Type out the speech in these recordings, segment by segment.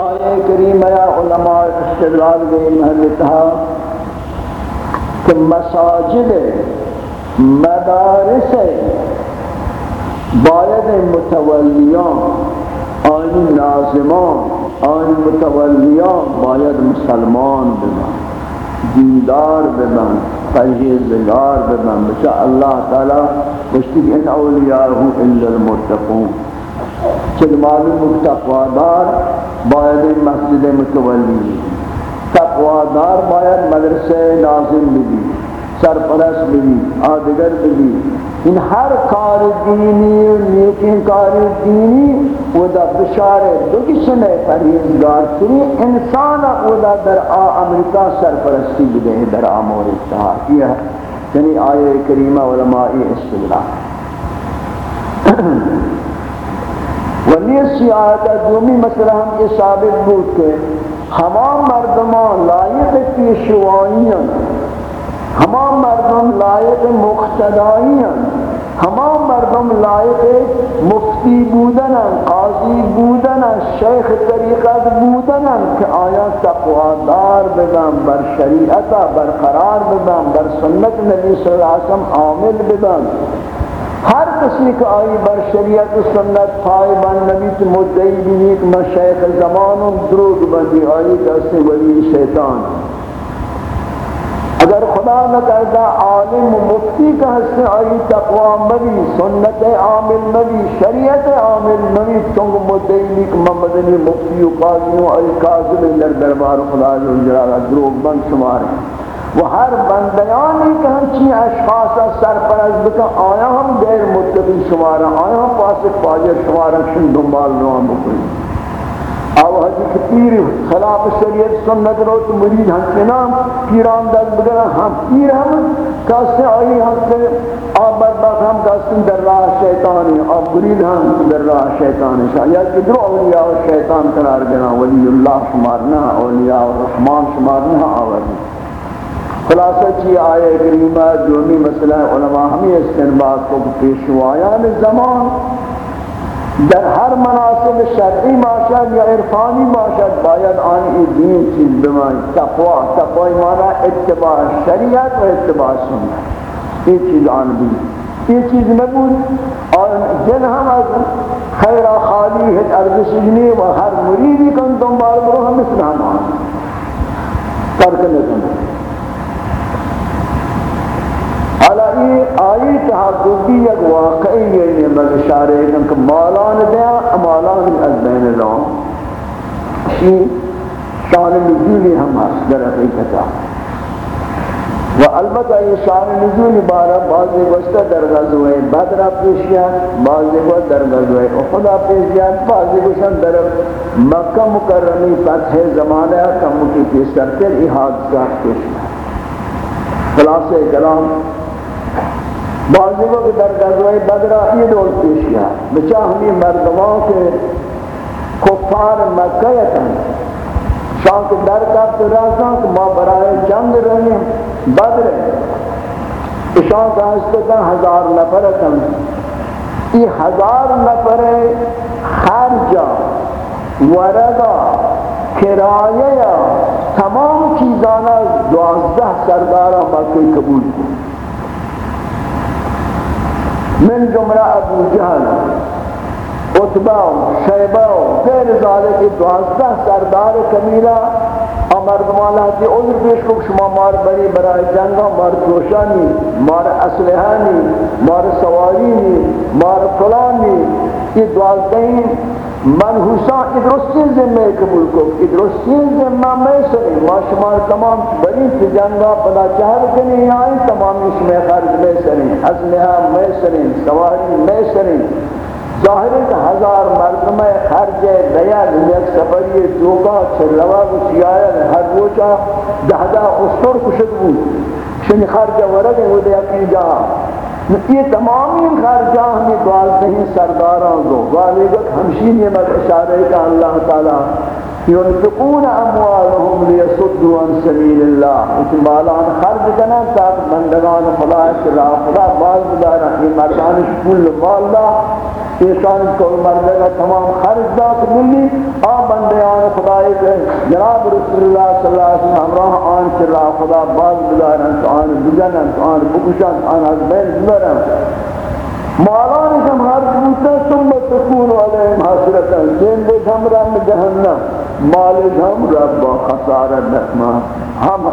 آئے کریم یا علماء استدلال گئی محلتہ کہ مساجد مدارس باید متولیان آنی نازمان آنی متولیان باید مسلمان بمان دیندار بمان پرہیزگار بمان بچہ اللہ تعالی بشتی ان اولیاءہو الا المتقون۔ چل معلوم تقوادار باید مسجد متولی تقوادار باید مدرسہ نازم بھی سرپرست بھی آدگر بھی ان ہر کار دینی و نیکی کار دینی و دا بشار دو کسنے پرہیزگار تری انسان و دا در آ امریکہ سرپرستی بدے در آمور اتحاد یہ یعنی آیے کریمہ علمائی استدلال. ولی سیاحت دومی مسئلہ ہم یہ ثابت بود کہ ہمان مردمان لائق پیشوائیاں ہمان مردم لائق مقتدائیاں ہمان مردم لائق مفتی بودنا قاضی بودنا شیخ طریقت بودنا کہ آیا تقوادار بدن، بر شریعتا برقرار بدن، بر سنت نبی صلی اللہ علیہ وسلم عامل بدن۔ ہر کسی کا آئی بر شریعت و سنت پائے بن نبی تو مدعی بھی کہ میں شیخ زمان دروگ بندی آئی دست ولی شیطان۔ اگر خدا نہ کہتا عالم و مفتی کا حصہ آئی، تقوی مبی سنت عامل مبی شریعت عامل مبی چونگ مدعی کہ میں مدنی مفتی و قاضی و آئی قاضل در دربار خدا جلالہ دروگ بند شمار ہیں۔ وہ ہر بندیانی کہ ہم اشخاص سرپرست بکا آیا ہم غیر متقی شمارا آیا ہم پاسک فاجر شمارا شن دنبال روان بکنی؟ او حدی کہ پیر خلاف شریعت سنت رو تو مرید ہم پیران دل بگرہ ہم پیر ہم کاسے آئی ہم سے آب برباد ہم کاسے در راہ شیطانی، آب مرید ہم در راہ شیطانی. شاید کہ درو اولیاء شیطان قرار دینا ولی اللہ شمارنا اولیاء و رحمان شمارنا آوردی خلاصہ چی آئے کریمہ جومی مسئلہ علماء ہمیں استنباد کو پیشوایان یعنی زمان در ہر مناسب شرعی باشد یا عرفانی باشد، باید آن ای دین چیز بمانی تقوی تقوی مانا اتباع شریعت و اتباع سنت۔ یہ چیز آن بھی یہ چیز نبود۔ اور جن ہم از خیر خالی ہے ارض سجنی و ہر مریدی کن دنبال برو ہم اسلام آن ترک نکنی حالا یہ آئی تحقیقی یک واقعی یعنی میں اشارے ہیں کہ مالان دیا، مالان از بین لون یہ شان نزولی ہم ہست در حقیقتا و البتہ یہ شان نزولی بارا بعضی گوشتا در غزوہ بدر پیشیان بعضی گوشتا در غزوہ اخدا پیشیان بعضی گوشتا در مکہ مکرمی فتح زمانہ کم کی پیشتر تر ای حادثہ پیشیان خلاصہ کلام بعضی وقت در غزوہ بدرہ یہ دول پیشیا بچا ہمیں مردمان کے کفار مکہ مکیتا شان کے در کب تو رہتا کہ ما برائے جنگ رہے بدر. شان کا ہستتا ہزار نفر نفرتا یہ ہزار نفر خرجا ورگا کرایہ تمام چیزانا دوازدہ سردارہ مکہ قبول کو من جملہ ابو جہل عطبہ شیبہ غیر ذالک دوازدہ سردار کمیلہ مردمانا کی عذر پیش کو شما مار بری برای جنگا مار جوشانی، مار اسلحانی، مار سوارینی، مار فلانی یہ دوازدہین منحوسان ادرستی ذمہ قبول کو ادرستی ذمہ میں سنی ما شمار تمام بری سے جنگا پدا چہر کنی آئی تمام اس میں خرج میں سنی اسلحہ ہاں میں سنی، سواری میں سنی۔ ظاہر ہے ہزار مردمہ خرج دیا یک سفری دوکا چھلوا گشیایا ہر روچا دہدہ اسطور کشت بود۔ شنی خرج ورد ہے، وہ دیا کی جہاں۔ یہ تمام خرچہ ہمیں دوازدہی سرداران دو غالبت ہمشین یہ مد اشارہ ہے کہ اللہ تعالیٰ ينفقون أموالهم ليصدوا عن سبيل الله اتمالان خرج کنا تاک بندگان خدا شرا خدا باز بدارا یہ مردان کل مال دا ایشان کل مردگا تمام خرج دا ملی۔ آ بندگان خدا ایک جناب رسول اللہ صلی اللہ علیہ وسلم ہمراہ، آن شرا خدا باز بدارا آن بجنن، آن بکشن، آن از بین بدارا مالان کم ہر بوتا ثم تکون علیہم حسرتا۔ جن بے جمران جہنم، مال ہم رب خسارہ نسما ہم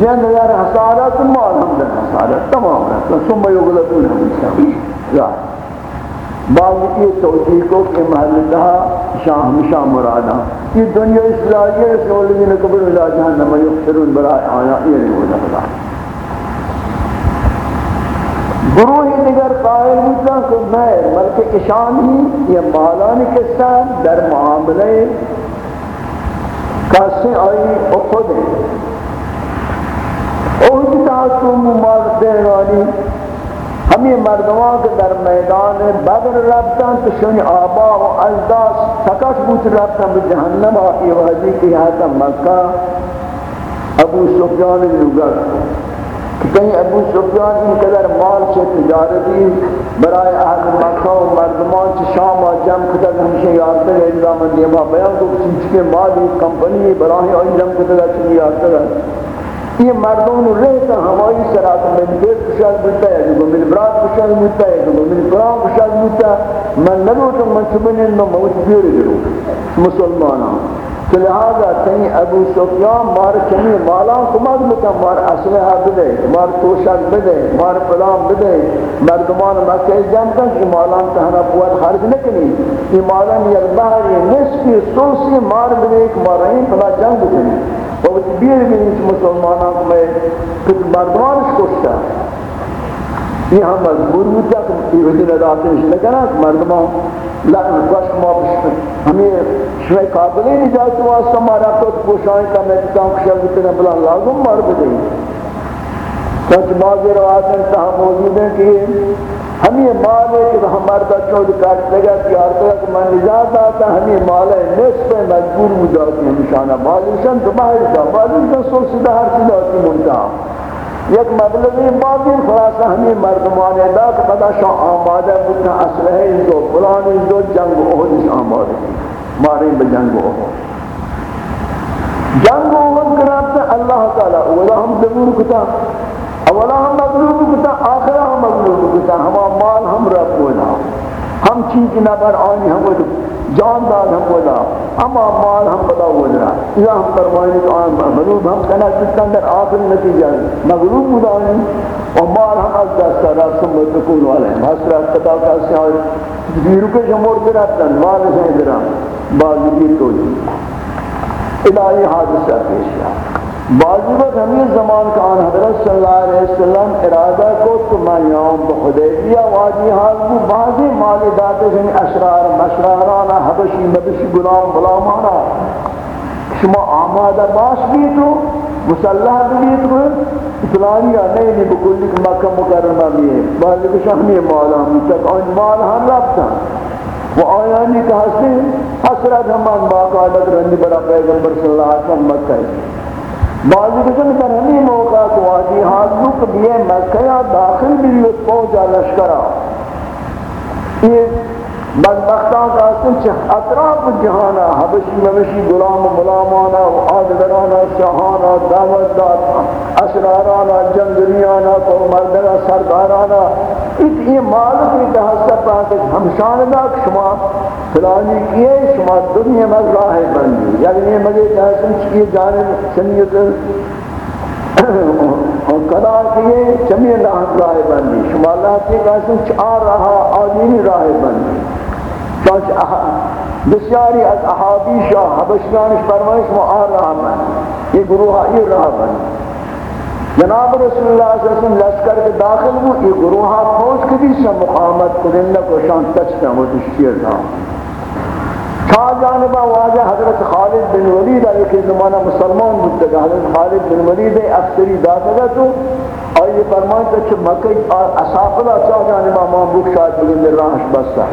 جن در حسارت، مال ہم در حسارت۔ تمام رہتا ثم یغلبون ہم انسان۔ یا بعض یہ توجیہ کو کہ محل دہا شاہ ہمیشہ مرادا یہ دنیا اسلائی ہے سولین قبر اللہ جہنم یخسرون برائے آیا، یہ نہیں ہو جاتا گروہ دیگر قائل ہوتا کہ میں بلکہ اشان ہی یہ مالان کے در معاملے کسی آئی اخود ہے اوہی تاکتو ممال دیوانی ہمیں مردمان کے در میدان بدر ربتاں تو شنی آبا و اجداس تکش بوت ربطان ربتاں بجہنم آئی وحدی کی حیاتہ مکہ. ابو سفیان لگر کہ کہیں ابو سفیان ان قدر مال سے تجارتی برائے اہل مکہ و مردمان سے شام و جم کتر ہمشہ یادتا ہے اجرام دیما بیان کو کسی کے مالی کمپنی براہی اور جم کتر چلی یادتا ہے یہ مردوں رہتا ہماری سرات میں بیت کشاد بلتا ہے جو من برات کشاد بلتا ہے جو من قرآن کشاد بلتا ہے۔ من نلو تو من سبنین میں موت بیوری درو مسلمانوں تو لہذا تنی ابو سفیان مار چنی مالان کماد بکن مار اسلحہ بدے، مار توشک بدے، مار پلام بدے۔ مردمان مکہ جم کن کہ مالان تہنا پوات خارج نکنی۔ یہ مالان یک بحری نسکی سوسی مار بدے، ایک مارین پلا جنگ بکنی۔ وقت بیر بھی اس مسلمانوں میں کچھ مردمان شکشتا یہ ہم مجبور ہوتا کہ یہ وجہ نداتے ہیں لگنا مردمان لکن کش ما بشکن ہمیں شوئے قابلی نہیں جاتے واسطہ مارا تو پوشائیں کا میں تاں کشل بتنے بلا لازم مار بدے سچ بعض روایت انتہا موجود ہیں کہ ہمیں مال ہے کہ ہم مردہ چود کاٹ لگا پیار کرا کہ من نجات آتا ہمیں مال ہے نصف مجبور ہو جاتی ہیں نشانہ مالشن تو باہر تھا مالشن سو سدہ ہر سدہ کی منتہا یک مبلغی باقی خلاصہ ہمیں مردمان ادا کہ بدا شاہ آمادہ بکنا اسلحہ ان دو فلان ان دو جنگ احد اس آمادہ مارے بجنگ احد. جنگ احد کرابتا اللہ تعالی. اولا ہم ضرور کتا اولا ہم مغلوب کتا آخرہ ہم مغلوب کتا ہما مال ہم رب ہونا ہم چیز نہ نبر آنی ہم وہ جان داد ہم بولا اما مال ہم بدا وزرا یا ہم فرمائیں کہ آن مغلوب، ہم کنا کس اندر آخر نتیجہ مغلوب ہو بدانی و مال ہم از دست را سمت تکون والے ہیں۔ حسرت قطع کا سیار بیرو کے جمور براتن مال سے درام بازی تو جی۔ الہی حادثہ پیش ہے واجبت ہمیں زمان کا آن حضرت صلی اللہ علیہ وسلم ارادہ کو تو میں یوم بخدیبیہ واجی حال کو بعضی مالی داتے ہیں یعنی اشرار مشرارانا حبشی مبشی غلام غلامانا شما آمادہ باش بھی تو مسلح بھی تو فلانی یا نہیں نہیں بکلی کہ مکہ مکرمہ بھی ہے۔ بعضی کو شہمی مالا ہمی تک آن مال ہم رابطہ وہ آیانی کہا سے حسرت ہمان باقاعدت رنی برا پیغمبر صلی اللہ علیہ وسلم مکہ ہے۔ بعضی قسم در ہمیں موقع تو آجی حاضر کہ بیئے مکہ داخل بھی پہنچا لشکرہ یہ بدبختان کا حسن سنچ اطراف جہانا حبشی مبشی غلام ملامانا و آدگرانا شاہانا دعوت دات اشرارانا جنگلیانا تو مردگا سردارانا ایک یہ مالک کی تحصہ پاکت ہمشاندہ شما فلانی کیے شما دنیا میں یعنی راہ بندی یعنی مجھے تحصن چکیے جانب سنیت قضا کیے چمی راہ بندی شما اللہ کے تحصن چار رہا آدینی راہ بندی بسیاری از احادیث حبشیانش فرمایش و آن راه من یہ گروہ یہ راہ من جناب رسول اللہ صلی اللہ علیہ وسلم لشکر کے داخل ہوں۔ یہ گروہ پہنچ کے بھی سے مقامت کرنے کو شان تچتا ہوں تو شیر تھا چھا جانبا واجہ حضرت خالد بن ولید علیہ کے زمانہ مسلمان مدد حضرت خالد بن ولید افسری داخلہ تو اور یہ فرمائش اچھا مکہ اصافلہ چھا جانبا ماں بک شاید بگن در راہش بستا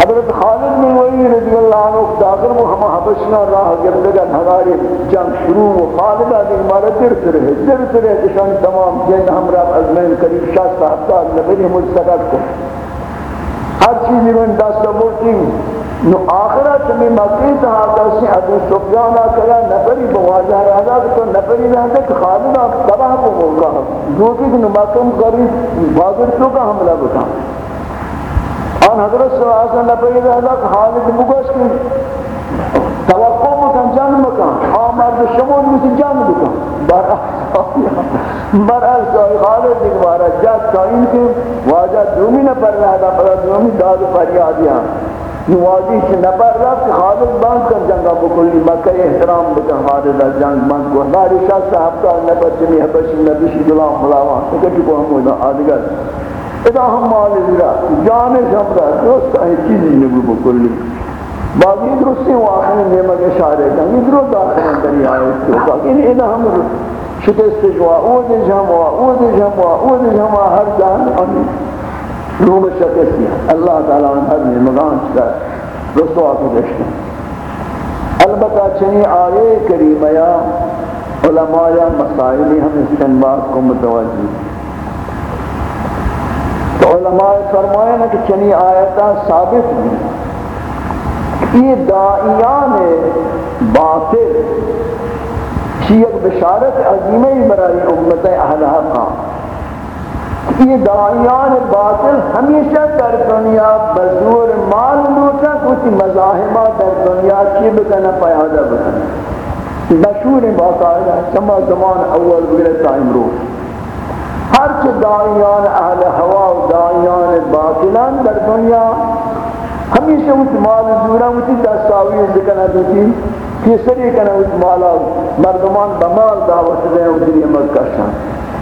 حضرت خالد بن ولی رضی اللہ عنہ داخل وہ ہم حبشنا راہ گردگا ہماری جنگ شروع و خالد آدھے ہمارا در سر ہے، در سر ہے کشان تمام جن ہم رب ازمین قریب شاہ صاحبتا نبری مجھتقت کو ہر چیزی من دست بورتی نو آخرت میں مکی تہا کسی ابو سفیانا کرا نفری بواجہ رہا تو نفری رہا کہ خالد آپ تباہ کو ہوگا جو کہ نمکم قریب بازر تو کا حملہ بتا آن حضرت صلی اللہ علیہ وسلم نفری رہا کہ خالد مگوش کی توقع مکن جنگ مکن آمد شمون مسی جنگ مکن۔ بر بر احسائی خالد دیکھ بارا جات تا ان کے واجہ دومی نفر رہا دا دومی داد فریادیاں نوازی سے نبر رفت خالد بند کر جنگا بکلی مکہ احترام بکن خالد از جنگ بند کو۔ داری شاہ صاحب کا نبر جنی حبشی نبیشی دلان خلاوان سکتی کو ہم ہونا آدگر ادا ہم مالی ذرا جانے شمرا دوست ہے چیزی نبو بکلی باقی درستی واقعی نعمت اشارے کن یہ درست داخل دری آئے اس کو کہ ادا ہم شکست جوا او دے جمعوا او دے جمعوا او دے جمعوا ہر جان آنی۔ روم شکستی اللہ تعالیٰ ہر نے مغان چکا۔ رسو آکو دشتے البتہ چنی آئے کریمہ یا علماء یا مسائلی ہم استنباد کو متوجہ۔ تو علماء فرمائے نا کہ چنی آیتا ثابت ہے یہ دائیان باطل چیئے بشارت عظیمہ برای امت اہل حقا یہ دعائیان باطل ہمیشہ در دنیا بزور مال لوٹا کچھ مزاحمہ در دنیا کی بکنا پیادہ بکنا مشہور باقاعدہ سما زمان اول بگرے تائم رو ہر چھ دعائیان اہل ہوا و دعائیان باطلان در دنیا ہمیشہ اس مال زورا اسی دستاوی ذکرنا دوتی کسری کنا اس مالا، مردمان بمال دعوت دیں و دنیا مکہ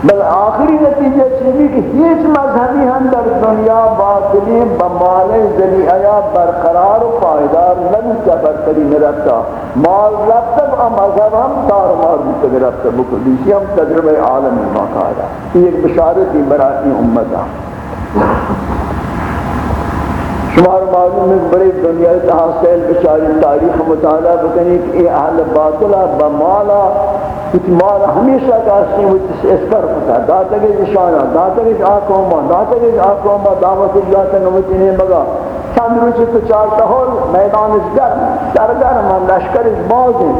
بل آخری نتیجہ چیزی کہ ہیچ مذہبی ہم در دنیا باطلی بمال ذریعہ برقرار و پائدار نبیتا برتری نرکتا مال رکتا با مذہب ہم تار مار بیتا گرفتا بکلیسی ہم تجربہ عالم مقاعدہ یہ ایک بشارتی برائی امتا شمار معلوم ہے بڑی دنیا تحاصل بشاری تاریخ مطالعہ بکنی کہ یہ اہل باطلہ بمالا کچھ مال ہمیشہ کاسی وہ اس پر پتا داتا کے نشانہ داتا کے آقوما داتا کے آقوما دعوت اللہ تنگوتی نے مگا چند روچی تو چارتا ہو میدان اس گر سرگر من لشکر اس باز ہیں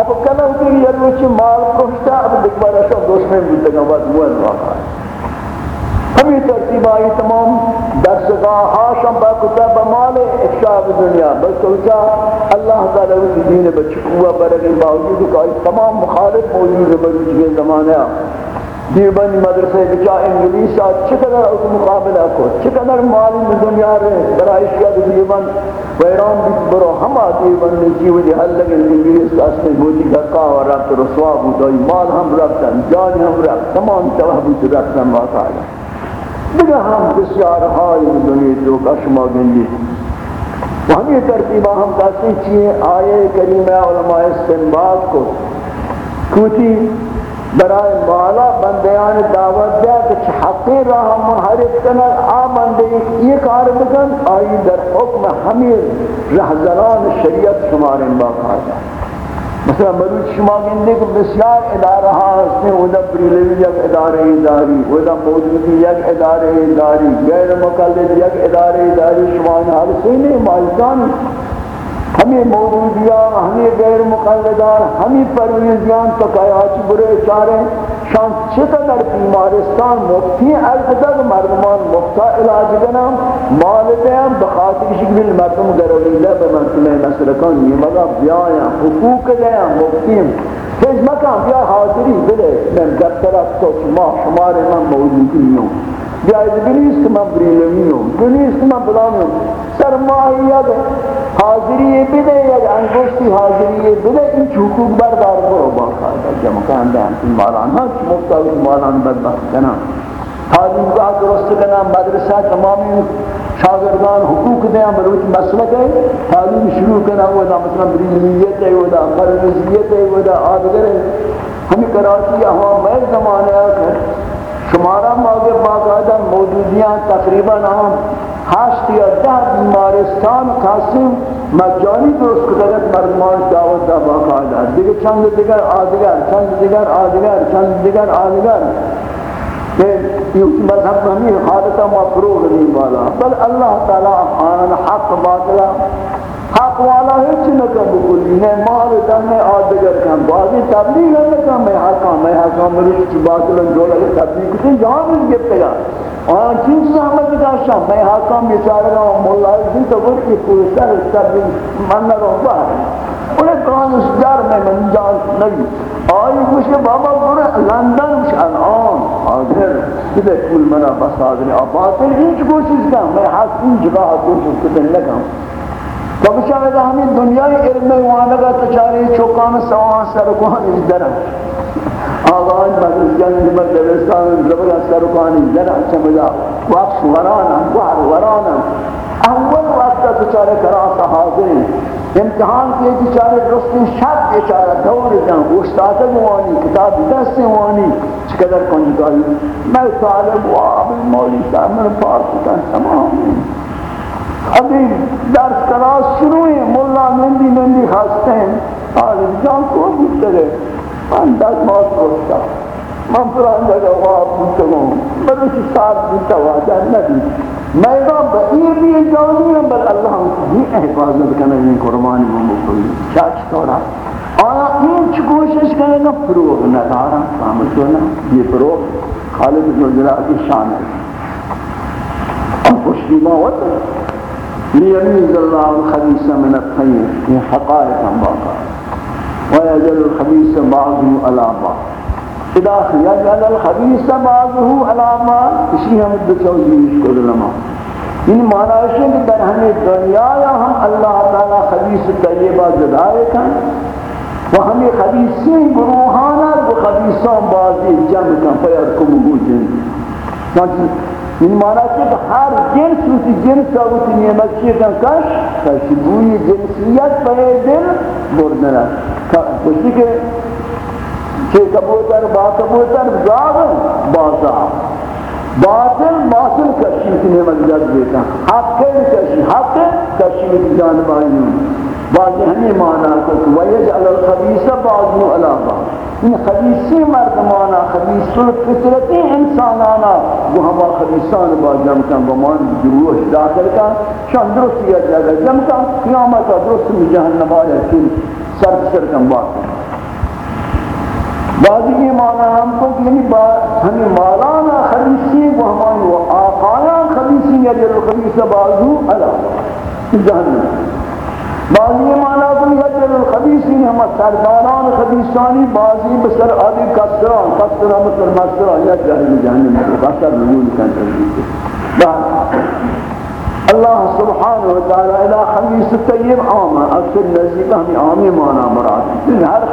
اب کلو کی یہ روچی مال کشتا، اب دکبارا شو دوست میں بودتا گا بات وہ واقع ہے۔ ہمیں ترتیب آئی تمام درسگاہ ہاشم با کتاب مال افشاب دنیا، بس سوچا اللہ تعالی کی دین بچکوہ برگی باوجود کہ تمام مخالف موجود بروچ کے زمانے دیوبند مدرسے بچا انگلیس چقدر اس مقابلہ کو چقدر مالی دنیا رہے۔ برائش کا دیوبند، ویران بھی برو ہما دیوبند نے جیو دی حل لگے۔ انگلیس کا اس میں گوٹی دکا اور رفت رسوا بود مال ہم رفتن جان ہم رفت تمام تباہ بود رفتن واقعا دیگه هم بسیار های دنیا جو کا شما گنجی و ہم یہ ترتیبہ ہم کہتے چیئے آئے کریمہ علماء استنباد کو کوتی برای مالا بندیان دعوت دیا کہ حقی راہ منحرف کنر آ بندے یہ کار بکن آئی در حکم ہمیں رہزنان شریعت شمار باقا جائے۔ مثلا بلوچ شما گندے کہ بسیار ادارہ ہاں اودا پریلیوی یک ادارہ اداری اودا موجودی یک ادارہ اداری، غیر مقلد یک ادارہ اداری شما حال سینے مالکان ہمیں موجودیاں ہمیں غیر مقلدان، ہمیں پرویزیان تکایاچ برے چارے۔ شان چقدر بیمارستان مفتی الفتد مردمان مفتا علاج کنم؟ مال دیم بخاطر شکل مردم گرویلہ بمنطمہ مسلکان یہ مگا بیایم، حقوق دیم مفتیم. فیج مکان بیا حاضری، بله. من دفترات تو شما شمار من موجودی ہوں بیا بلیس کہ من بریلمی ہوں بلیس کہ من بلانی ہوں سرمایہ حاضری بده یک انگشتی حاضری بده این حقوق بردار برو با خواهد جمع کننده همچین مالان ها چی مفتاوی مالان بدبخت کنم تعلیم گاه درست کنم مدرسه تمامی شاگردان حقوق دیں بروچ مسلک ہے تعلیم شروع کرنا ہوا دا مثلا بریلمیت ہے ہوا دا قرنزیت ہے ہوا دا آدگر ہے ہمیں کراچی احوام میں زمانے آکر شمارہ ماغر باقاعدہ موجودیاں تقریباً ہم هشت یا ده بیمارستان قاسم مجانی درست کدگت مردمان دعوت دا باقاعده دیگه چند دیگر آدگر، چند دیگر آدگر، چند دیگر آدگر. کہ یہ مذہب ہمیں حالتا مفروغ نہیں والا. بل اللہ تعالی آن حق باطلا حق والا ہے چنہ کا بکلی ہے مال دن آدگر کن بازی تبلیغ ہے کہ میں حقا میں حقا میری چی باطلا جوڑا ہے تبلیغ کتن جہاں بھی گفت گا آن چین زحمت کا شام میں حقا بیچارے گا مولا ہے تو بر کی پوری سر تبلیغ من نہ رہا باہر انہیں کہاں اس در میں من جان نہیں۔ آئی کچھ بابا برے لندن مش الان حاضر کدے کل منا بس حاضر باطل ہیچ کوشش کا میں حق این جگہ کوشش کتن لگا۔ تو بچارے ہمیں دنیای علم وانگا تچاری چوکان سوان سرکوان اس درہ آغان مدرس جنگ مدرستان زبر سرکوان اس درہ چمجا وقت ورانا وحر ورانا اول وقت تچارے کراسا حاضر ہیں امتحان کے بیچارے درست شب بیچارہ دور دن استاد موانی، کتاب دست موانی. چقدر کنجکاری میں طالب و عابد مولی صاحب میں پاس کن تمام. ابھی درس کلاس شروع ہے مولا نندی نندی خاستے ہیں۔ عالم جان کو بودتے گئے من دست موت روشتا من پران جگہ واب بودتے گئے میں ساتھ بودتا واجہ نبی میں تو بہیر بھی جانی ہوں بل اللہ ہم کی حفاظت کرنے میں قربانی ہوں۔ بکلی چاچ تورا آیا این چی کوشش کرنے گا فروغ نہ دارا سامت ہونا یہ فروغ خالد بن جلال کی شان ہے۔ اور خوشی موت لیمیز اللہ الخبیث من الطیب یہ حقائق ہم باقا. ویجل الخبیث بعضه علا بعض. اذا يجعل الخبيث بعضه علامات اسی ہم بچوزیش کو علماء ان معنی ہے کہ در ہمیں دنیا یا ہم اللہ تعالی خبیث طیبہ جدائے کن؟ و ہمیں خبیثین گروہانا و خبیثان بازی جمع کن فیرکم ہو جن ان معنی ہے کہ ہر جنس اسی جنس کا اسی نعمت چیزن کش کشبوی جنسیت پر دل بردنا کسی کہ کہ کبوتر، با کبوتر زاغ بازا باطل باطل کشی کی نعمت جد دیتا حق کشی حق کشی کی جانب آئیوں بعضی ہمیں مانا کہ ویجعل الخبیث بعضو علاقہ ان خبیثی مردمانا خبیث الفطرتی انسانانا، وہ ہما خبیثان با جمع کن بمان جروح داخل کن شان درست یا جگہ جمع کن قیامت درست میں جہنم آیا کن سر سر کن باقی۔ بعضی یہ معنی ہم کو کہ یعنی ہمیں مالانا خبیثی و ہمانی و آقایا خبیثی یا جل خبیث بازو علا جہنم۔ بعضی یہ معنی کہ یا ہم سرداران خبیثانی بعضی بسر آدھی کسران کسران مثل مستران، یا جہنم جہنم کسر رجول کن تنجیل اللہ سبحانہ وتعالی الہ خمیس طیب عام اکثر نزدیک ہمیں عامی معنی مراد ہر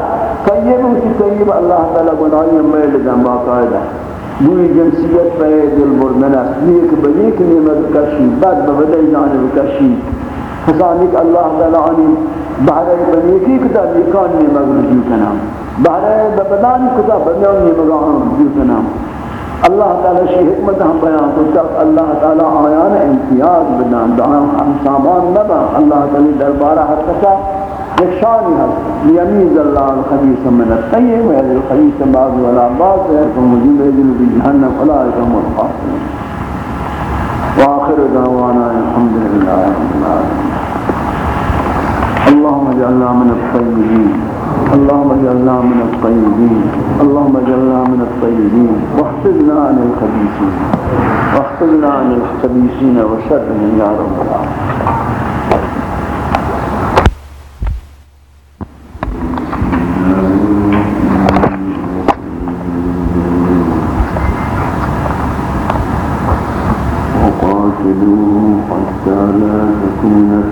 طیب کی طیب اللہ تعالی گناہی میل دن باقاعدہ بوئی جنسیت پہ دل بردن است، نیک بنیک نعمت کشی بد ببدی جانب کشی حسانک اللہ تعالی عنی بہرے بنیکی کتا نیکان نعمت رجوع کنام بہرے ببدانی کتا بنیان نعمت رجوع کنام اللہ تعالی شی حکمت ہم بیان کو تک اللہ تعالی آیان امتیاز بدان دعا ہم سامان نبا، اللہ تعالی دربارہ ہر کسا ایک شانی ہے لیمیز اللہ الخبیث من الطیب و یدل الخبیث بعض ولا بعض یکم مجیب یدل بی جہنم اولئکم الخاسرین وآخر دعوانا الحمد لله رب العالمين اللهم اجعلنا من الطيبين. اللهم اجعلنا من الطيبين. اللهم اجعلنا من الطيبين. واحفظنا عن الخبيثين. واحفظنا عن الخبيثين وشرهم يا رب العالمين.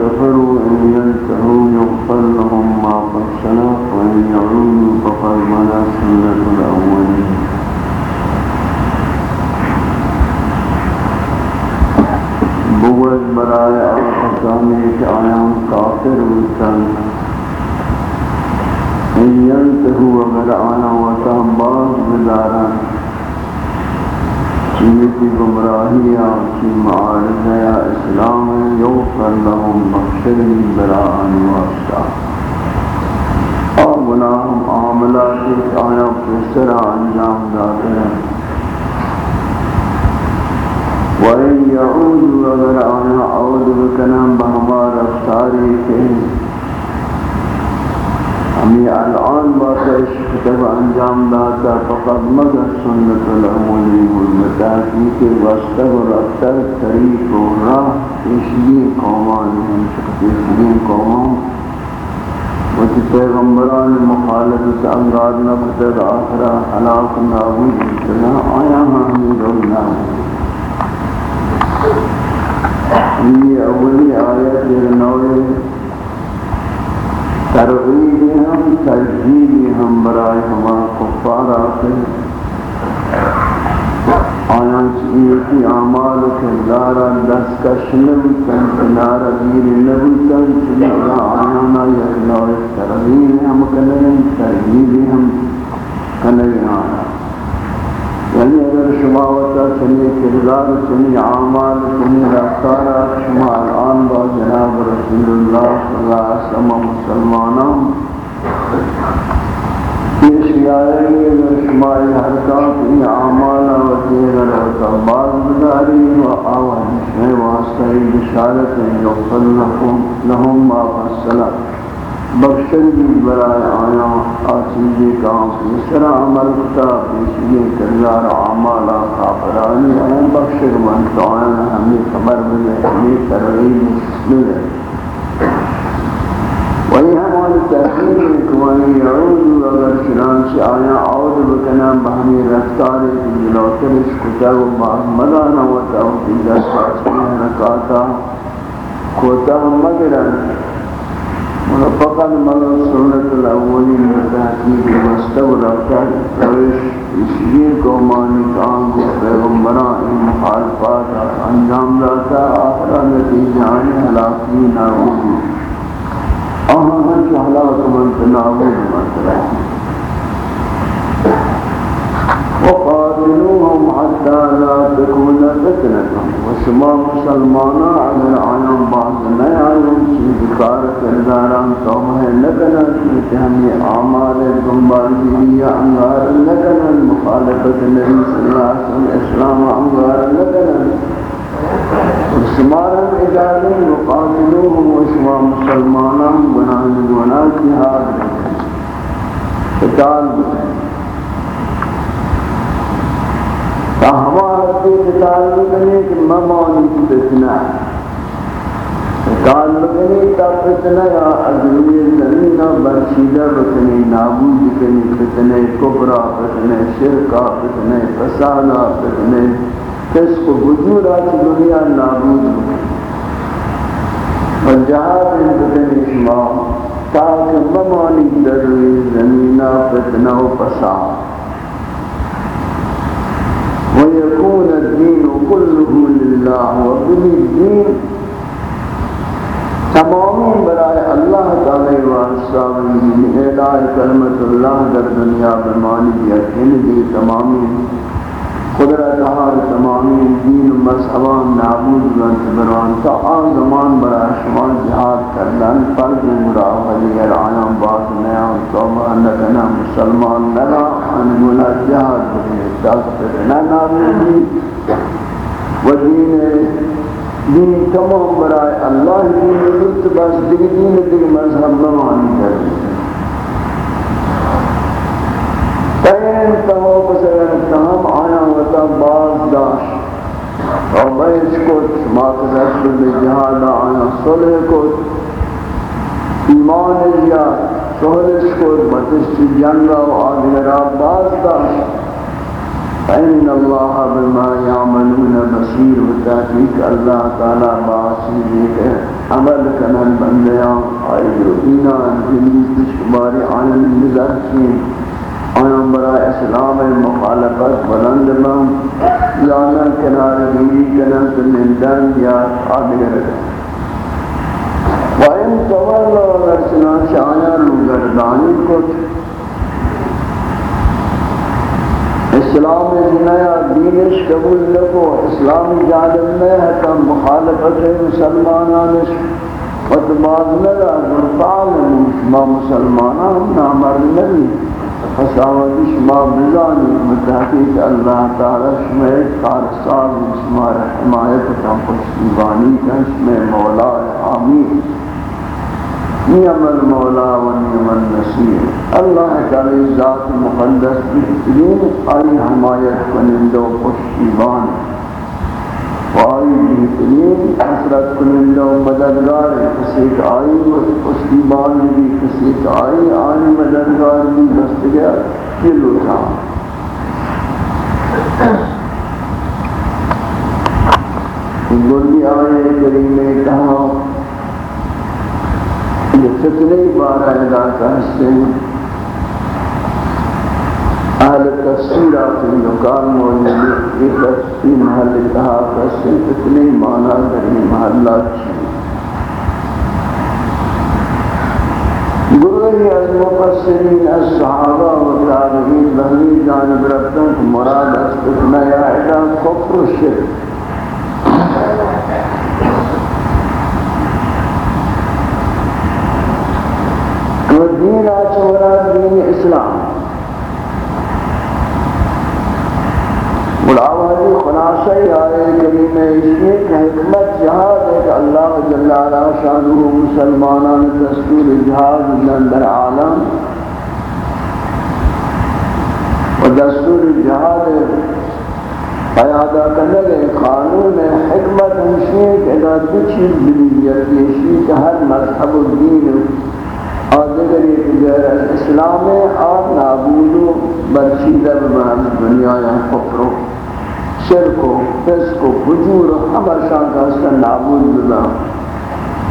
كفروا ان ينتهوا يغفر لهم ما قد سلف وان يعودوا فقد ملا سنه الاولين بوز برائے آپ سامنے کہ آیا ہم کافر ہوتن ہیں ان ینت ہوا میرا آنا ہوا تھا ہم باز بزارا چیتی گمراہی یا معارض یا اسلام یوفر لهم مخشر براہن واسطہ۔ اور گناہ معاملات ایک آیا پسرہ انجام داتے ہیں۔ وَإِنْ يَعُودُ وَغَرْ عَنَا عَوْدُ بِكَنَمْ بَهْمَا رَفْسَارِي كَهِمْ ہمیں الان بات عشق تب انجام داتا فقط مگر سنت الاولی والمتا کیونکہ واسطہ و رفتر طریق و راہ اس لیے قومان ہیں اس لیے قومان. و تی پیغمبران مخالفت امراض نبتد آخرہ حلاق ناوید انتنا آیا ہمیں رونا یہ اولی آیت یہ ترغیب ہم ترجیب ہم برائے ہما کفار آتے آیاں چیئے کی آمال اعمال و کردارا دست کش نبوتن کنارا گیر نبوتن چنگا آیانا یکنوی ترغیب ہم کنگی ترجیب ہم کنے آنا چنی شما وتا چنی کردار چنی اعمال چنی رفتار شما الان با جناب رسول الله صلی الله علیه و سلم پیش یاری میں شما ہی ہر کام کی اعمال و دین و ثواب گزاری و آوان ہے واسطے بشارت ہے جو فلکم لهم ما فسلام بخشن بھی برائے آیا آسیجے کام مصر عمل کتا، پیشیے کردار عمالہ کافرانی آیا بخشن من آیا، ہمیں خبر ملے، ہمیں ترغیب ملے۔ وہی ہماری تحقیق کوئی عود اگر چنان سے آیا، عود بکنا بہمی رفتار کی جلوتر اس کتا و بعد مدانا و تاوتی دست پاس رکاتا کوتا مگرن فقد مر سنت الاولین بتحقیق مستورکہ روش اس لیے کو مالک کو پیغمبران ان مخالفات انجام داتا آخرہ نتیجہ آنے حلاقی نابود اور ہم ہر کی حلاقت من تنابود وقاتلوهم حتى لا تكون فتنة. وسما مسلمانا عن العالم بعض ما يعلم شيء بكارة الداران طومه لكنا في تهمي أعمال الزنبارية أنغار لكنا المخالفة النبي صلى الله عليه وسلم إسلام أنغار لكنا وسمارا إجالا وقاتلوهم وسما مسلمانا بنا من جهاد قتال ہمارا تیز تعلق نہیں کہ میں مانی کی پیسنا تعلق نہیں کہ پیسنا یا عزمی زمینہ برشیدہ پیسنے نابود کنی پیسنے کبرا پیسنے شرکا پیسنے فسانا پیسنے کس کو بجور آج دنیا نابود کنی پنجاب پیسنے شما تاکہ ممانی دروی زمینہ پیسنہ و فسانہ ويكون الدين كله لله وبه الدين. تمامی برای اللہ تعالی واسطہ اعلان کلمت اللہ در دنیا بمانی دیا ان دی تمامی قدرت ہر تمامی دین مذہبان نابود گنت بران تا آن زمان برای شما جہاد کردن پر فرد مرا ولی العیام بات نیا توبہ لکنا مسلمان لنا ان گنا جہاد بکنی دست ننا بھی و دین دین تمام برائے اللہ دین لط بس دیکھ دین دیکھ مذہب نمانی کرتے تین تمام بسر تمام آنا ہوتا باز داشت اور بیش کت ماقصد کل جہاد آنا صلح کت ایمان زیاد سہلش کت متشتی جنگا و آدھگرہ باز داشت فإن الله بما يعملون بصير وتحقيق الله تعالى باسيك عمل كنن بندیاں آئی ایمان دلی تشباری عالم نظرشین آیان برای اسلام مخالفت بلند من یانا کنار دیگی کنن سنندن یا آدگر وَإِن تَوَلَّوْا لَرْسِنَا شَعَيَا لُگَرْدَانِ کُتْ اسلام نیا دینش قبول لکو، اسلام جانب میں ہے کم مخالفت مسلمانانش۔ وطباز نگا نرفعال ما مسلمانان نامر نبی فساوتی شما بزانی متحقیق اللہ تعالی شما کارساز شما حمایت کم پشتیبانی کن شما مولا آمین. نعم المولا و نعم النصیر اللہ تعالی ذات مقدس بہترین آئی حمایت کنند و پشتیبانی آئی بہترین حسرت کنندہ و مددگار کسی ایک آئی اس کی پشتیبان بھی کسی ایک آئی آئی مددگار بھی دستگر دل اٹھا گلی آئے کریمے کہا یہ فتنے بارہ ادا کرتے ہیں تفسیرات یقال موجود یہ تفسیر محل کہا کرتے ہیں معنی کرنے محلات چھے گروہی از مفسرین از صحابہ و تابعین بہنی جانب رفتن مراد از فتنہ یا ادا کفر و شرک۔ و دین آچورا دین اسلام۔ ملاوہدی خلاصی آئے کریم اس اسمی کہ حکمت جہاد ہے کہ اللہ جل علا شانہ مسلمانان دستور جہاد در عالم و دستور جہاد پیادا کرنے کے قانون حکمت ہمشی ہے کہ اگر دو چیز بلیت یہ کہ ہر مذہب و دین آدھگر یہ غیر اسلام آب نابود و برچیدہ بمان دنیا یا فقر و شرک و فسق و فجور و ہمر شان کا اس کا نابود بلا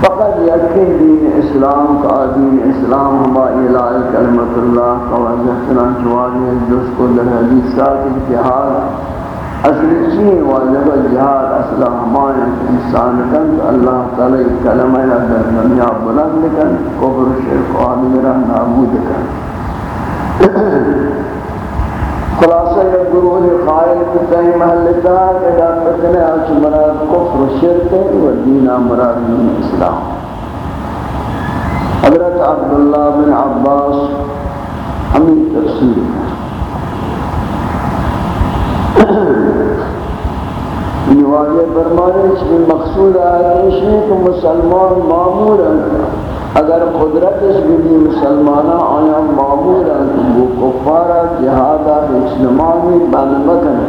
فقط یقین دین اسلام کا، دین اسلام ہما الہی کلمت اللہ کا وجہ سنان چوانی جس کو در حدیث ساتھ اتحاد اصل چیئے واجب جہاد اصل ہمائے انسان کن اللہ تعالی کلمہ در دنیا بلند کن، کفر، شرک و آدھگرہ نابود کن۔ خلاصہ یہ گروہ قائل کتائی محلتا کہ دا فتنے آچ مراد کفر و شرک و دینہ مراد دین اسلام حضرت عبداللہ بن عباس ہمیں تفسیر ہے یہ واضح فرمانے کہ مقصود آیتش ہے کہ مسلمان معمول ہیں اگر قدرت اس بھی مسلمانہ آیا معمول وہ کفارہ جہادہ اسلمانی بند مکن۔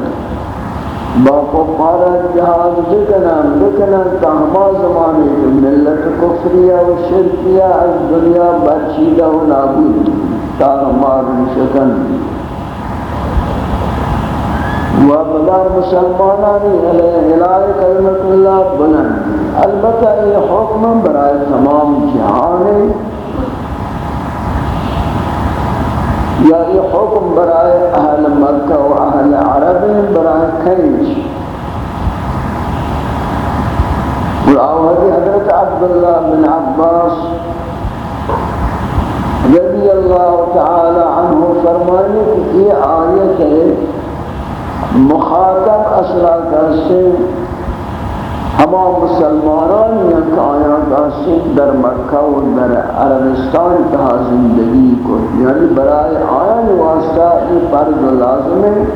با کفارہ جہاد بکنن بکنن تہما زمانے کہ ملت کفریہ و شرکیہ از دنیا برچیدہ و نابود تاہمار شکن۔ و بلار مسلمانانی الہی کلمت اللہ بلند البتہ یہ حکم برائے تمام جہان ہے یا یہ حکم برائے اہل مکہ و اہل عرب برائے کھیج اور حضرت عبداللہ بن عباس رضی اللہ تعالی عنہ فرمانے کہ یہ آیت ہے مخاطب اصلہ اصلا سے همان مسلمانانی که آیات داشتید در مکه و در عربستان تها زندگی کن. یعنی برای آیان واسطه این فرض لازمه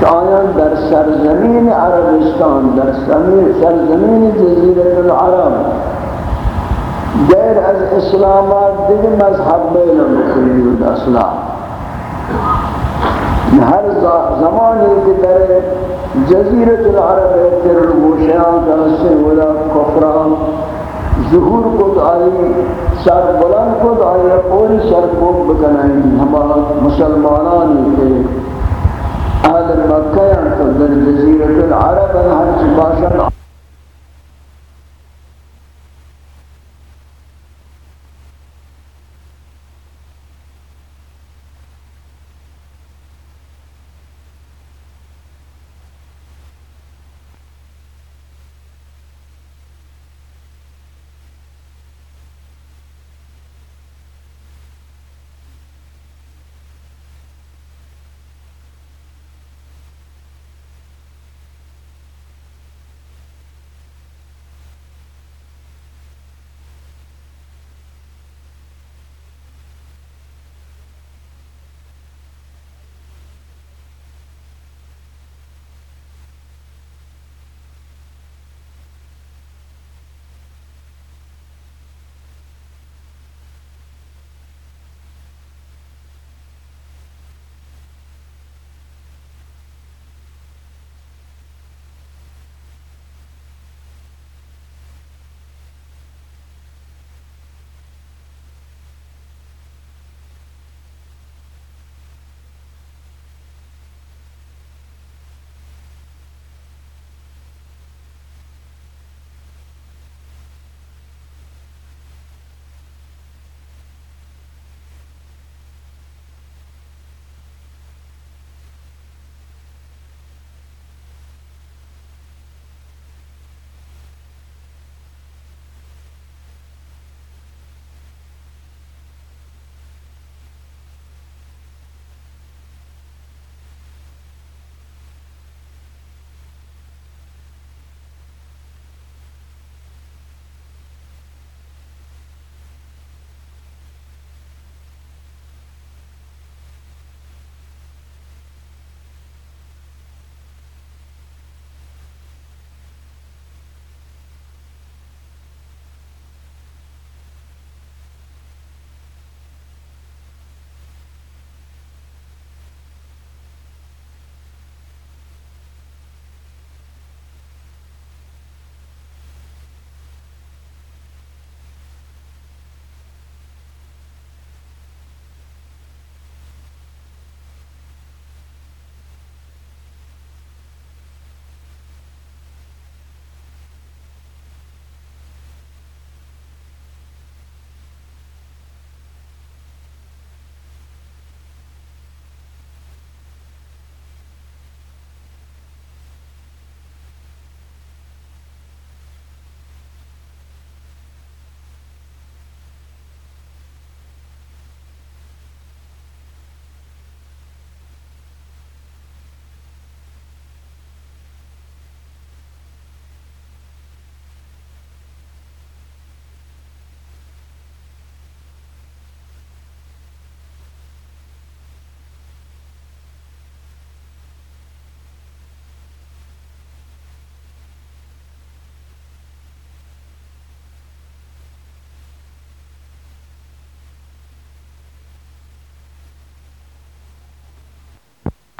که آیان در سرزمین عربستان در سرزمین جزیره العرب غیر از اسلامات دیگه مذهب بیلن کنید اسلام ہر زمانے کے در جزیرت العرب تر گوشیان کا سے ولا کفران۔ ظہور کو آئی سر بلند کو آئی اور سر کو بکنائیں ہمارا مسلمانان کے اہل مکہ تو در جزیرت العرب ہے ہر چی باشا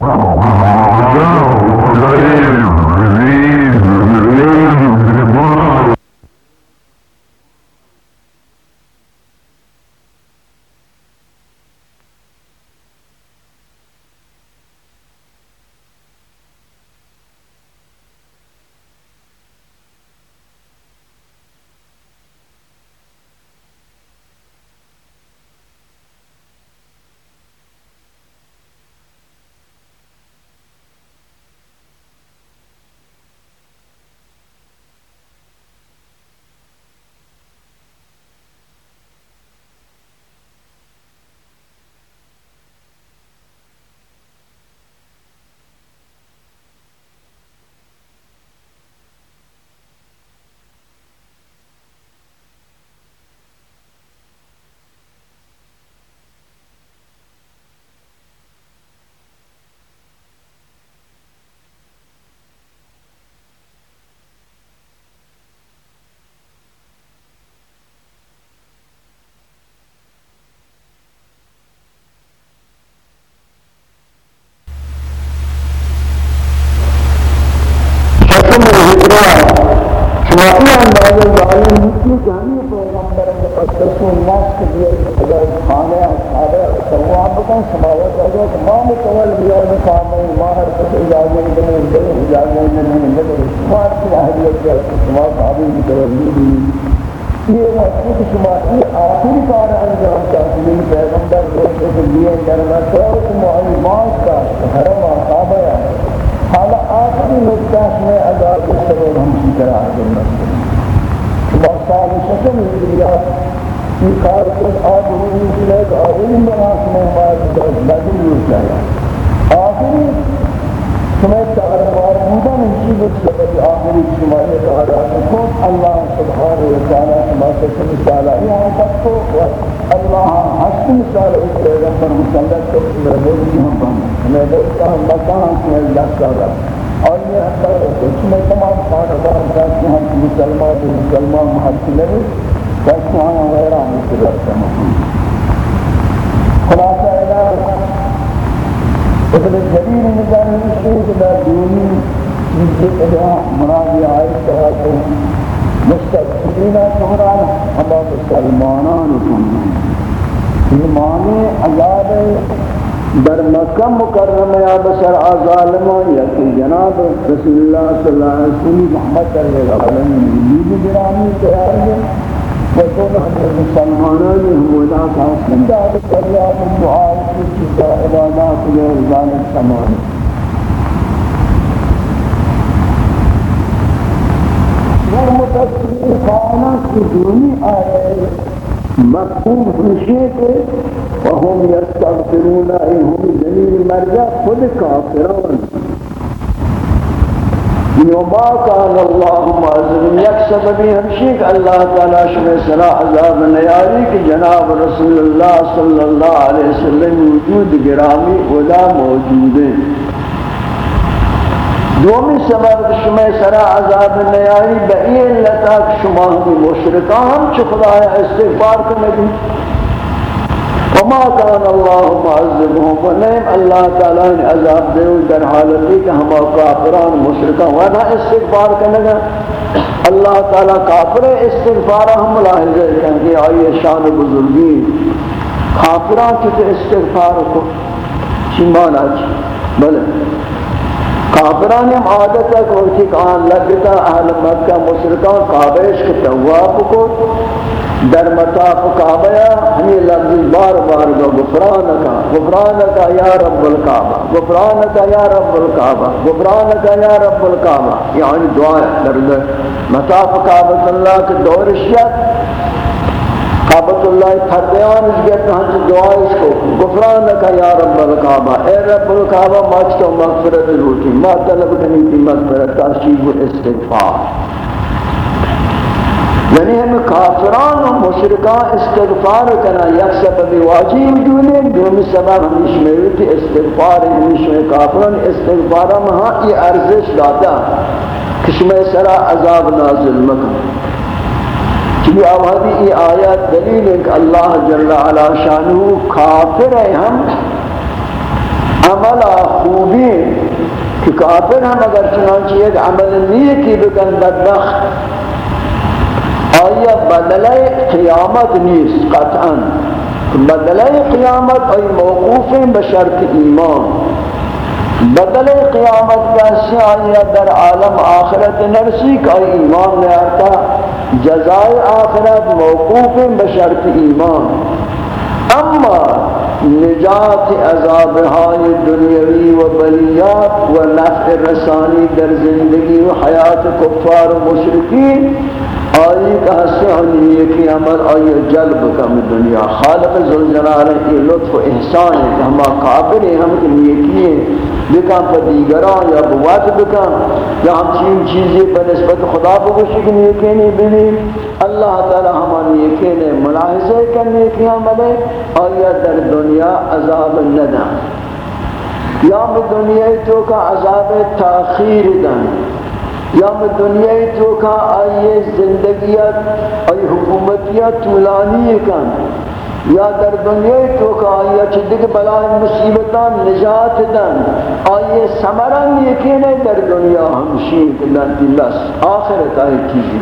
Wow. دنه دنه اجازه دنه دنه شما کی اهلیت جلد شما صحابی کی تولی یہ وقت کہ شما یہ آخری کار انجام چاہتے ہیں پیغمبر کو لیے در مسائل معلومات کا حرم اصحابہ حالا آخری نکتاش میں عذاب سبب ہم کی طرح آگے نسل بخصال شکل ہوئی یہ کار پر آج ہوئی کہ آخری مناس میں ہمارے طرف لگی ہوئی چاہیے آخری سمیت تغیر بار بودا سبب آخری شمائی تغیر کو اللہ سبحانہ وتعالی شما سے مثالا یہاں تک تو اللہ حسن مثال اس پیغمبر مسلط کو مرموزی ہم بہن میں بولتا ہوں مکان کی اللہ سارا اور یہ حتی کچھ میں تمام خاندان کا کہ ہم مسلمان و مسلمان محسن لگے کچھ ہم غیرہ مسلط سمجھیں خلاصہ الہ ابن جلیل نظام الشیخ دا دونی چیز ادا مرادی آئیت تحاکو مستقبلین سہران ہما مسلمانان کنن ایمان عذاب در مکہ مکرمہ یا بسر آظالمان یا کہ جناب رسول اللہ صلی اللہ علیہ وسلم محمد صلی اللہ علیہ وسلم نیب گرامی تیار ہے و دون حضر مسلمانان حمودا کا سندہ بکریات دعا کی چیزا عبادات و ذالک سمان وہ متصویر کائنات کی دونی آئے۔ مفهوم ہمشے وهم يستغفرون اي هم جميل مرجع خود كافرون وما كان الله معذب يكسب بهم شيء الله تعالى شبه سلا عذاب نياري کہ جناب رسول اللہ صلی اللہ علیہ وسلم وجود گرامی ولا موجود ہے دومی سبب شما سرا عذاب نیاری بئی علتا شما ہمی مشرکان چو خدای استغفار کرنے وما كان الله معذبهم. ونعم الله تعالى نے عذاب دے در حالتی کہ ہم کافران مشرکان ونا استغفار کرنے اللہ تعالی کافر استغفار ہم ملاحظہ کریں کہ آئیے شان بزرگی. کافران کی استغفار کو چی مانا چی؟ بلے کافران ہم عادت ہے کہ وقتی کہاں لگتا اہل مکہ مشرکان کعبیش کے تواب کو، در مطاف کعبہ ہمیں لفظ بار بار گو غفرانکا غفرانکا یا رب الکعبہ غفرانکا یا رب الکعبہ غفرانکا یا رب الکعبہ یعنی دعا ہے، در مطاف کعبہ اللہ کے دورشیت کعبۃ اللہ پردیان اس کے تہنچ دعائش کو، غفران لکا یا رب الکعبہ اے رب الکعبہ ماچ مغفرت روٹی ما طلب کنی کی مغفرت تاشیب و استغفار۔ یعنی ہم کافران و مشرکان استغفار کنا یک سبب واجی وجود ہے دومی سبب ہمیش میں استغفار یعنی ہمیش میں کافران استغفار ہاں یہ ارزش داتا، کشمہ سرا عذاب نازل مکن۔ چلی آوازی ای آیات دلیل ہے کہ اللہ جل علا شانہ کافر ہے ہم۔ عمل خوبی کہ کافر ہم، اگر چنانچہ ایک عمل نیکی بکن بدبخت آیا بدلہ قیامت نیست قطعا۔ بدلہ قیامت ای موقوف بشرط ایمان۔ بدل قیامت کا سیاہ در عالم آخرت نرسی کا ایمان نے آتا جزائے آخرت موقوف بشرط ایمان. اما نجات عذابهای دنیاوی و بلیات و نفع رسانی در زندگی و حیات کفار و مشرکین آئی کا حسن یکی عمل آئی جلب کم دنیا خالق ذوالجلال کی لطف و احسان ہے کہ ہما قابل ہیں، ہم کی نیکی ہیں۔ بکن پا دیگران یا بوات بکن یا ہم چین چیزی پر نسبت خدا کو بگوشی کہ نیکینی بلی اللہ تعالی ہمانی یکینے ملاحظے کرنے کی عملے آیا در دنیا عذاب ندن یا دنیا تو کا عذاب تاخیر دن۔ یا میں دنیا تو کا آئیے زندگیت آئی حکومتیت طولانی کن۔ یا در دنیا تو کا یا چدک بلائے مصیبتان نجات دن۔ آئیے سمرن یقین ہے در دنیا ہمشی دن دلس آخرت آئی چیزی۔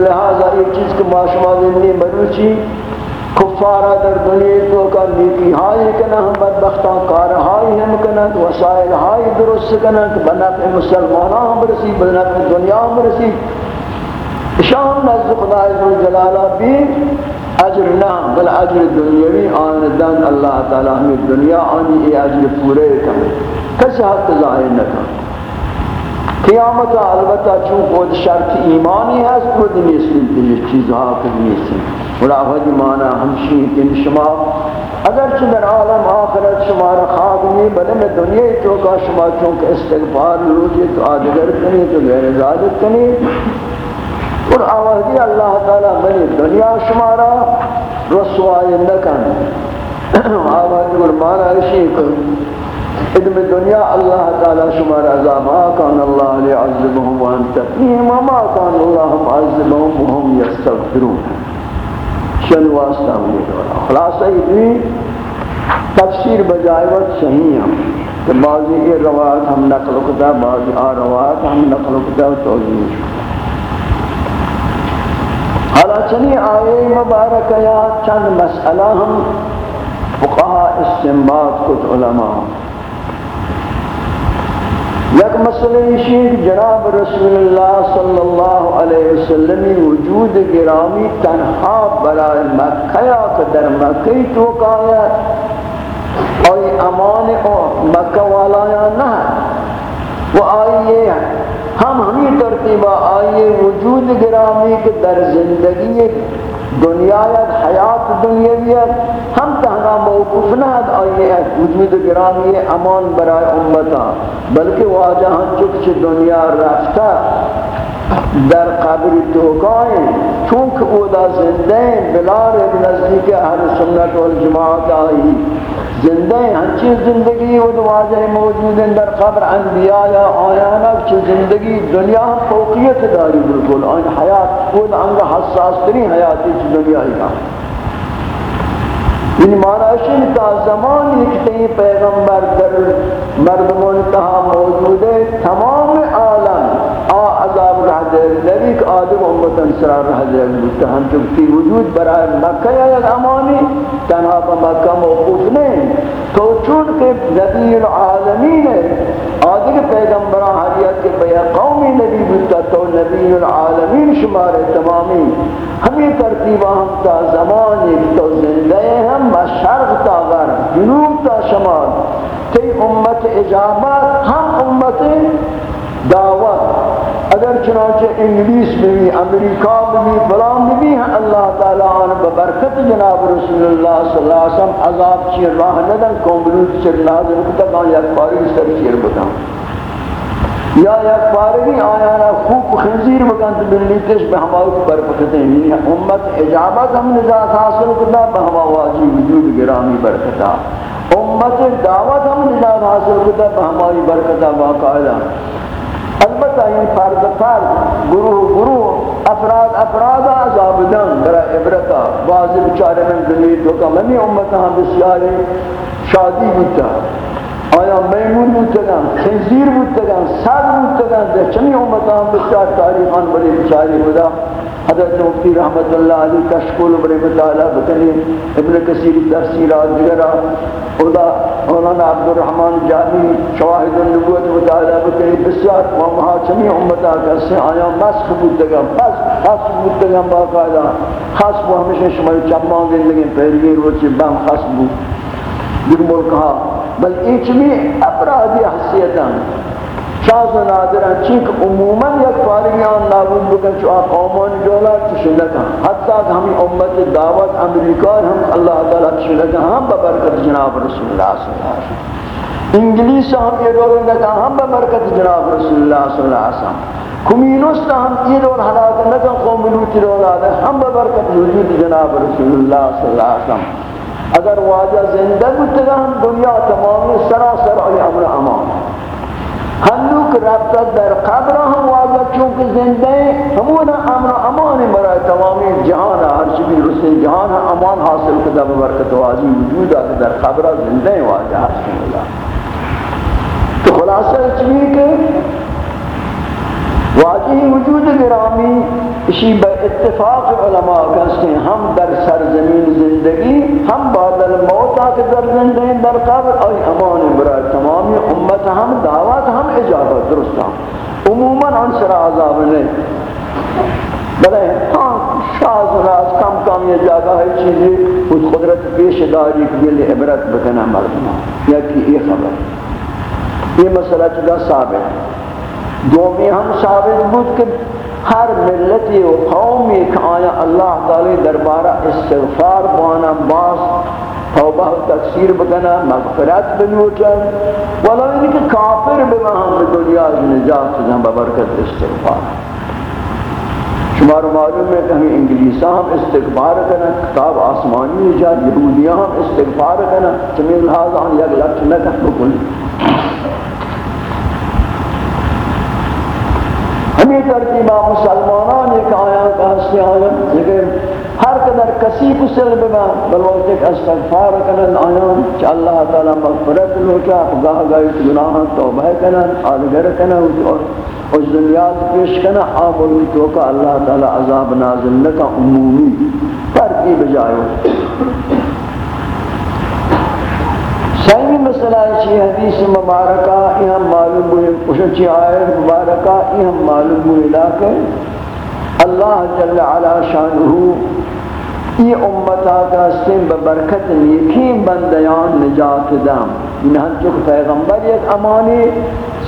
لہذا یہ چیز کہ معاشمہ دنی مروچی کفارہ در دنیا تو کا نیکی ہائی کنا ہم بدبختان کار ہائی ہم کنا وسائل ہائی درست کنا بنافع مسلمانہ ہم رسی بنافع دنیا ہم رسی شام نزد خدا عز جلالہ بھی اجر نہ، بل اجر دنیاوی آن دن اللہ تعالی ہمیں دنیا آنی ای اجر پورے کن کسی حق ظاہر نہ کن قیامت البتہ چون خود شرط ایمانی ہے خود نیستن تیجی چیز حاکم نیستن اور آفت مانا ہمشی کن شما. اگرچه در عالم آخرت شما را خواب نہیں بلے میں دنیا چوکا شما چونکہ استغفار لوٹی تو آدگر کنی، تو غیر ازادت کنی. اور آوازی اللہ تعالی بنی دنیا شمارا رسوائی نکن. آوازی برمانا اشی کن ادم دنیا اللہ تعالی شمارا عذاب آکان اللہ لعذبهم وانت فیهم وما کان اللہ عذبهم وهم یستغفرون. شن واسطہ ہوئی دورا خلاصہ اتنی تفسیر بجائے وقت صحیح ہم کہ بعضی یہ روایت ہم نقل کتا بعضی آ روایت ہم نقل کتا توجیح شکتا حالا چنی آئے مبارک یا چند مسئلہ ہم فقہ استنباد کت علماء یک مسئلہ شیخ جناب رسول اللہ صلی اللہ علیہ وسلم وجود گرامی تنہا برائے مکہ یا در مکہ تو کایا اور امان مکہ والا یا نہ وہ آئیے ہم ہمیں ترتیبہ آئیے وجود گرامی کے در زندگی دنیا حیات دنیاویت ہم تہنا موقف نہ آئیے ہے وجود گرامی امان برائے امتا بلکہ وہ آجا ہم چکچ دنیا رفتہ در قبر توقائیں چونکہ او دا زندیں بلار نزدیک اہل سنت والجماعت آئی زندہ ہنچی زندگی و دواجہ موجود ہیں در قبر انبیاء یا آیانا چی زندگی دنیا فوقیت داری بالکل آن حیات خود انگا حساس ترین حیاتی چی دنیا ہی کا یعنی مانا شن تا زمان ایک پیغمبر در مردمون تہا موجود ہے تمام عالم رہ دے نبی کہ آدم امت انسرار رہ دے بودتا ہم چکتی وجود برای مکہ یا یک امانی تنہا پا مکہ موقوف نہیں تو چون کہ نبی العالمین ہے آدم پیغمبران حریت کے بیا قومی نبی بودتا، تو نبی العالمین شمار تمامی. ہمیں ترتیبہ ہم تا زمانی تو زندہ ہم شرق تا غرب، جنوب تا شمال. تی امت اجابت ہم امت دعوت. اگر چنانچہ انگلیس میں بھی امریکہ میں بھی فلان میں بھی اللہ تعالیٰ عنہ ببرکت جناب رسول اللہ صلی اللہ علیہ وسلم عذاب چیر راہ ندن کومبلوت چیر نازل کتا کان یک پاری سر چیر بکن۔ یا یک پاری آیانا خوب خنزیر بکن تو بلی تش بہماؤ پر ہیں۔ یعنی امت اجابت ہم نجات حاصل کتا بہما واجی وجود گرامی برکتا امت دعوت ہم نجات حاصل کتا بہمائی برکتا باقاعدہ البتہ یہ فرد فرد گروہ گروہ، افراد افراد عذاب دن، در عبرتا بعض بچارے من دلی تو کا منی امتا ہم بسیاری شادی بیتا آیا میمون بودتگان خنزیر بودتگان سر بودتگان در چمی امتا ہم بسیار تاریخان بڑی بچاری بودا۔ حضرت مفتی رحمت اللہ علی کشکول بڑے مطالعہ بکنی ابن کثیر تفسیرات دیگرہ خدا مولانا عبد الرحمن جانی شواہد النبوت مطالعہ بکنی بسیار و محاچمی امتا کسی آیا مسخ بودگا بس خاص بودگا باقاعدہ، خاص بو ہمیشہ شمائی چمان گئے زندگی پہلگی روچی بام خاص بود۔ دیگر ملکہ بل ایچ بھی افرادی حسیتاں شاز و نادران چیک عموما یک فارغیان نابود بکن چو قومان جولا چشنکا حتی کہ ہمیں امت دعوت امریکہ ہم اللہ تعالی چشنکا ہم ببرکت جناب رسول اللہ صلی اللہ علیہ وسلم. انگلیس ہم یہ رول لگا ہم ببرکت جناب رسول اللہ صلی اللہ علیہ وسلم. کمینوست ہم یہ رول حلاک لگا قوم لوتی رول آدھے ہم ببرکت وجود جناب رسول اللہ صلی اللہ علیہ وسلم. اگر واجہ زندہ بودتا ہم دنیا تمامی سراسر علی امر امان. ہنوک رابطہ در قبر ہم واضح چونکہ زندہ ہیں ہمونہ امن امان برای تمامی جہان ہر چیزی رسے جہان امان حاصل کدہ ببرکت واضح وجود ہے در قبر زندہ ہیں واضح حاصل اللہ تو خلاصہ چیزی کہ واجی وجود گرامی، اسی با اتفاق علماء کہتے ہیں، ہم در سرزمین زندگی، ہم بعد الموت آکے در زندگی، در قبر، آئی امان برای تمامی امت ہم، دعوت ہم اجابت درست ہم۔ عموماً انسر عذاب نہیں۔ بلے ہاں شاز و راز، کم کم یہ جاگہ ہے، چیزی اس قدرت پیش داری کے لیے عبرت بکنا مردمہ یا کی یہ خبر۔ یہ مسئلہ چکا ثابت ہے۔ دومی ہم ثابت بود کہ ہر ملتی و قومی کہ آیا اللہ تعالی دربارہ استغفار بانا باس، توبہ تکثیر بکنا، مغفرت بنوٹا۔ ولا یعنی کہ کافر بما ہم دنیا نجات ہم ببرکت استغفار۔ شمار معلوم ہے کہ ہمیں انگلیسا ہم استغفار کرنا، کتاب آسمانی جا یہودیاں ہم استغفار کرنا چمیل لحاظ آن یک لکھ نکہ بکل ہمیں ترتیبہ مسلمانان ایک آیا کا ہستے آیا لیکن ہر قدر کسی کو سلب میں بلوقت ایک استغفار کنن آیا کہ اللہ تعالی مغفرت لوٹا گاہ گاہ گناہ توبہ کنن آدگر کنن اور دنیا پیش کنن آمول تو کا اللہ تعالی عذاب نازل لکا عمومی ترتیب جائے۔ سیمی مسئلہ چی حدیث مبارکہ، یہ ہم معلوم ہوئے کچھ آیت مبارکہ، یہ ہم معلوم ہوئے لاکے اللہ جل علا شانہو، یہ امتا کا سن ببرکت نیکین بندیان نجات دام۔ انہاں چک پیغمبر یک امانی،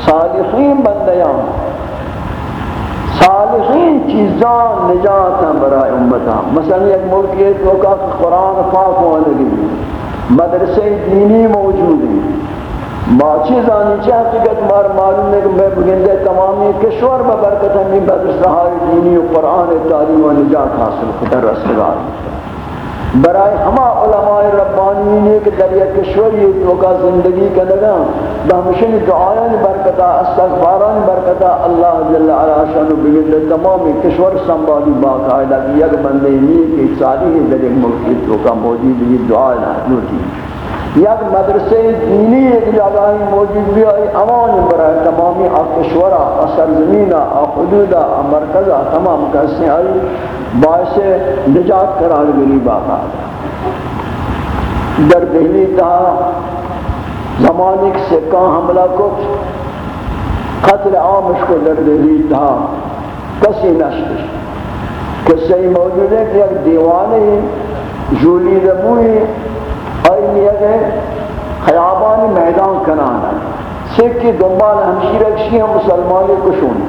صالحین بندیان۔ صالحین چیزان نجات برای امتا مثلا یک ملکیت ہوگا قرآن پاک ہونے گی مدرسے دینی موجود ہیں۔ ماچی زانی چاہ حقیقت مار معلوم ہے کہ میں بگندے تمامی کشور ببرکت ہمیں مدرسہ دینی و قرآن تعلیم و نجات حاصل خطر رسگار برای ہما علماء ربانی نے کہ در یک کشوری توکا زندگی کا لگا بہمشن دعائیں برکتا استغفاران برکتا اللہ جل علا شانو بگن تمام کشور سنبالی باقاعدہ یک بندے نہیں کہ ساری در یک ملکی توکا موجود یہ دعائیں حضورتی یک مدرسے دینی ایک موجود بھی آئی امان برای تمامی کشورہ سرزمینہ حدودہ مرکزہ تمام کسی آئی باعث نجات قرار گری باقا. در دہلی تا زمانک سکان حملہ کو قتل عامش کو در دہلی تا کسی نشتش کسی موجود ہے کہ ایک دیوانے، جولی ربوئی آئی لیا گئے خیابانی میدان کنانا سکھ کی دنبال ہمشی رکشی ہم مسلمانی کشون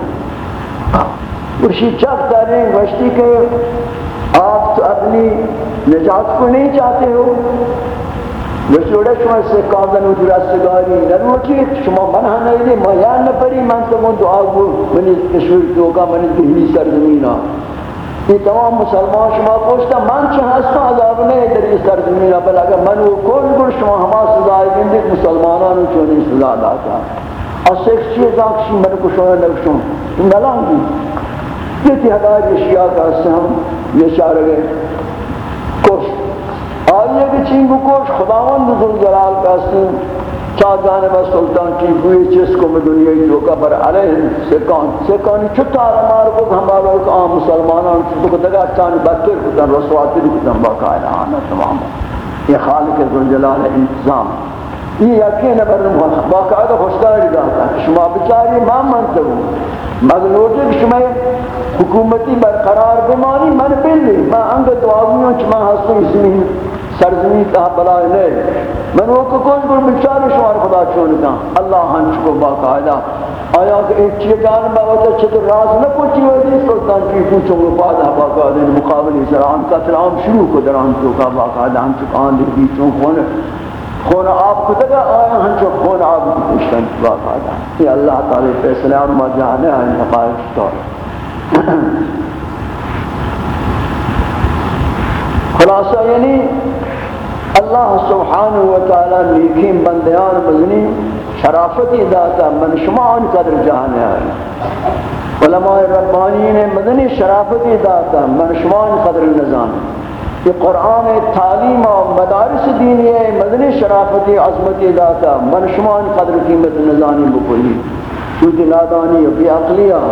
اسی چک داریں وشتی کہ آپ تو اپنی نجات کو نہیں چاہتے ہو وشوڑے شما سے کاندن و درستگاری نرو کی شما منہ ہاں نہیں دی میں یاد نہ پڑی، من تو من دعا کو منی کشور تو کا منی دہلی سرزمینہ یہ تمام مسلمان شما پوچھتا من چاہ ہستا عذاب نہیں در اس سرزمینہ بل اگر من وہ کون گر شما ہما سزا گندے مسلمانانو چونی سزا داتا اور سیکس چیز آکشی من کو شما نکشون تم نلان دی یہ تھی ہدایت اشیاء کا اس سے ہم یہ اشارہ گئے کوش آئیے کہ چینگو کوش خداوند ذل جلال کا اس سے چاہ جانب سلطان کی کوئی چیز کو میں دنیا کی دھوکہ پر علیہ سکان سکانی چھتا رمار کو ہمارا ایک عام مسلمانان چھتا کو دگا چانی بکر کتن رسواتی کتن باقاعدہ آنا تمام یہ خالق ذل انتظام یہ یقین بر باقاعدہ خوشداری داتا شما بچاری ما منتے ہو مگر شما حکومتی برقرار بمانی من بلی میں انگ دعاویوں چما ہستوں اسمی سرزمین تا بلائے لے۔ من وہ کو کوئی بر بچاری شما خدا چھوڑتا اللہ ہنچ کو باقاعدہ۔ آیا کہ ایک چیز جان باوجہ چھتر راز نہ پوچھی ہوئی سلطان کی پوچھوں گے بعد باقاعدہ مقابلی سران قتل عام شروع کو دران تو کا باقاعدہ ہم چکان دی بیچوں کھونے خون۔ آب کو دگا، آیا ہن جو خون آب کو پوشتن واقع دا یہ اللہ تعالی فیصلہ اور ما جانے ہیں حقائق طور خلاصہ یعنی اللہ سبحانہ و تعالی نیکین بندیان مزنی شرافتی داتا من شما ان قدر جہانے آئی علماء ربانی نے مدنی شرافتی داتا من شما ان قدر نظام۔ یہ قرآن تعلیم و مدارس دینی ہے، مدنی شرافتی عظمتی داتا من شما ان قدر قیمت نظانی بکلی۔ چونکہ نادانی بی عقلیہ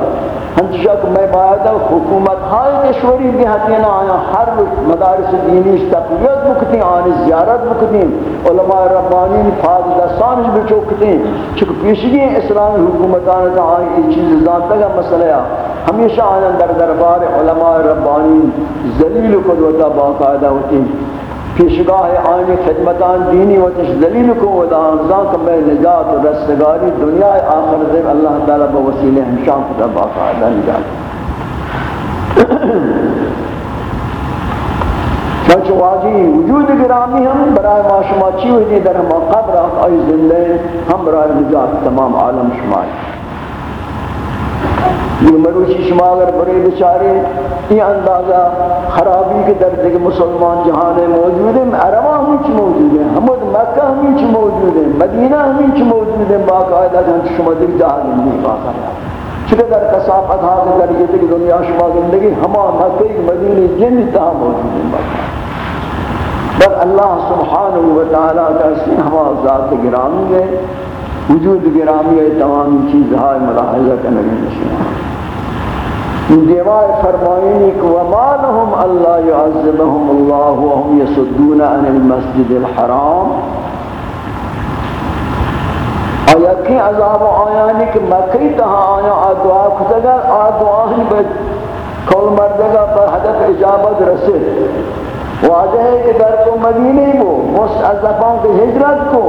ہنچہ کہ میں باید حکومت ہائی کشوری بھی حتینا آیا، ہر مدارس دینی تقویت بکتی آنی زیارت بکتی علماء ربانی فاد دستانش بچوکتی چکہ پیشگی اسلام حکومتان آئی یہ چیز زانتا گا مسئلہ ہمیشہ آیا در دربار علماء ربانی، ذلیل قدوتا باقاعدہ ہوتی۔ پیشگاہ آئین خدمتان دینی و تش دلیل کو و دانزان کہ میں نجات و رستگاری دنیا آخر دے اللہ تعالیٰ بوسیلے ہمشان خدا باقاعدہ نجات چنچ واجی وجود گرامی ہم برای ما شما چی ہوئی در ہم قبر آئی زندے ہم برای نجات تمام عالم شمائی یہ مروچی شما اگر بڑے بچارے یہ اندازہ خرابی کے درجے کے مسلمان جہاں موجود ہیں عربہ ہمیں چی موجود ہیں، حمد مکہ ہمیں چی موجود ہیں، مدینہ ہمیں چی موجود ہیں، باقاعدہ جہاں شما دل جہاں زندگی باقاعدہ۔ چکہ در کسافت حاضر کر یہ تک دنیا شما زندگی، ہما مکہ، مدینہ، جن تہا موجود ہیں باقاعدہ۔ بل اللہ سبحانہ وتعالی کا اسم ہما ذات گرامی ہے۔ وجود گرامی ہے تمام چیز ہائے ملاحظہ کا نبی دیوار فرمائنی کہ وما لهم اللہ يعذبهم اللہ وهم يصدون عن المسجد الحرام. آیا کی عذاب آیانی کہ مکی تہا آیا آدعا کتگا آدعا ہی بد کول مردگا پر حدف اجابت رسل واضح ہے کہ در کو مدینے کو مستعذبان کے ہجرت کو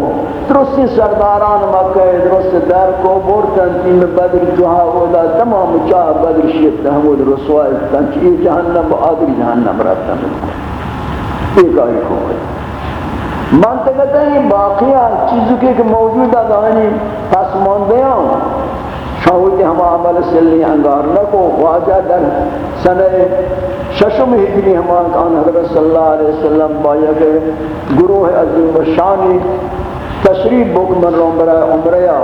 درست سرداران مکہ درست در کو بورتن تین بدر جہاں اولا تمام چاہ بدر شیط تحمود رسوائی تنچی جہنم و آدر جہنم رہتا ہے۔ ایک آئی کو ہے؟ منطقتا ہی باقیہ چیزوں کے موجودہ دانی پس ماندیاں شاہوتی ہم عمل سلی انگار نکو واجہ در سنہ ششم ہجری ہمان کان حضرت صلی اللہ علیہ وسلم بایا کہ گروہ عظیم و شانی تشریف بک من روم برای عمریا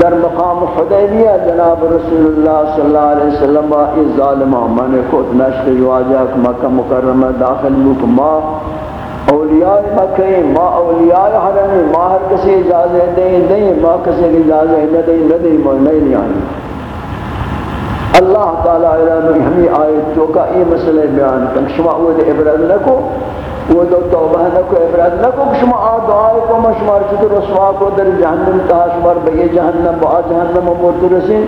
در مقام حدیبیہ جناب رسول اللہ صلی اللہ علیہ وسلم با ای ظالمہ من خود نشت یواجہ مکہ مکرمہ داخل بک، ما اولیاء مکہ ما اولیاء حرمی ما ہر کسی اجازت دیں دیں، ما کسی اجازت نہ دیں نہ دیں ما نہیں آئیں۔ اللہ تعالی علیہ ہمیں آیت جو کا یہ مسئلہ بیان کر شما وہ دے عبرت نکو وہ دو توبہ نکو عبرت نکو شما آ دعائے کو مشمار چطور رسوا کو در جہنم تا شمار بئی جہنم، با جہنم مرد رسین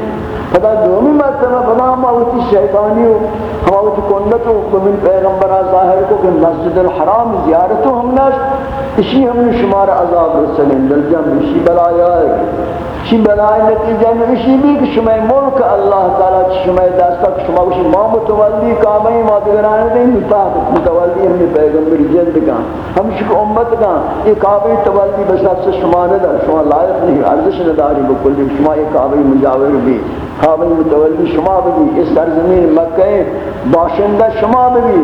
پدا دومی مرتبہ بنا ہم آوتی شیطانی ہو ہم کنت ہو کمین پیغمبرہ ظاہر کو کہ مسجد الحرام زیارتو ہم نشت، اسی ہم نے شمار عذاب رسلیں دل جم اسی بلائی آئے چی بنای نتیجہ نوشی بھی کہ شما ملک اللہ تعالی چی شما دستا کہ شما بشی ما متولی کامئی ما دگران دیں متاق متولی ہمیں پیغمبر جلد کان ہم شک امت کان یہ کعبی تولی بشت سے شما ندر شما لائق نہیں ارزش نداری بکلی شما یہ کعبی مجاور بھی کعبی متولی شما بھی اس سرزمین مکہ باشندہ شما بھی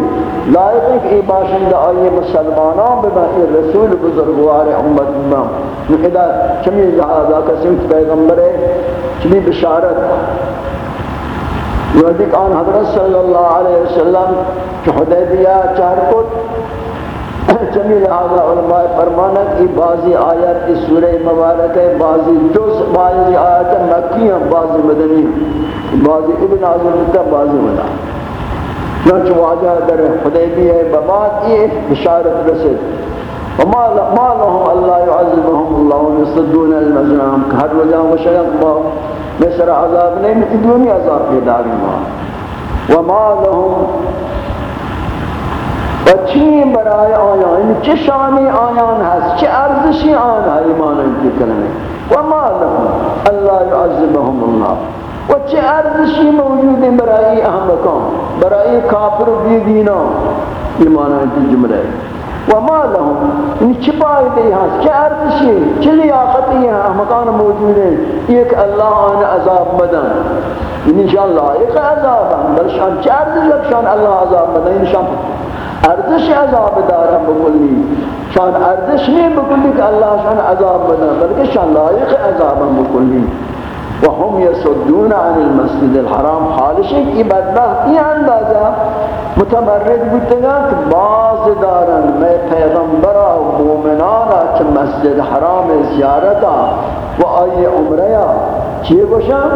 لائق ہے کہ باشندہ آئیے مسلمانان بما رسول بزرگوار امت امام نقدہ چمی جہازہ کا سمت پیغمبر چلی بشارت یہ آن حضرت صلی اللہ علیہ وسلم کہ حدیبیہ چار کت چمی لہذا علماء فرمانت کی بعضی آیت کی سورہ مبارک ہے، بعضی جز بعضی آیت مکی ہیں، بعضی مدنی بعضی ابن عظم کا، بعضی مدنی۔ چنانچہ واجہ در حدیبیہ بباد یہ بشارت رسد وما ما لهم الله يعذبهم الله يصدون المزرام ہر وجہ مشرق ما مصر عذاب نہیں میں دنیا عذاب کے پیدا ما وما لهم وچی برای آیان چه شانی آیان هست؟ چه ارزشی آن ایمان انتی کلمه. وما لهم الله يعذبهم الله. و چه ارزشی موجود برای احمقان؟ برای کافر و بیدینا ایمان انتی جمله. وما لهم؟ یعنی ان چه فائدہ ہے کیا ارزشی چه لیاقتی ہے مکان موجود ہے ایک اللہ ان عذاب بدن یعنی ان شاء اللہ ایک عذاب بل شان چه ارزش؟ شان اللہ عذاب بدن یعنی ان شاء ارزش عذاب دارا بکلی۔ شان ارزش نہیں بکلی کہ اللہ شان عذاب بنا بلکہ شان لائق عذاب ہم بکلی وهم يصدون عن المسجد الحرام۔ حالش کی بدبختی اندازہ۔ متمرد بودند باز دارن میں پیغمبرا و مومنانا چھ مسجد حرام زیارتا و آئی عمریا چیئے باشم؟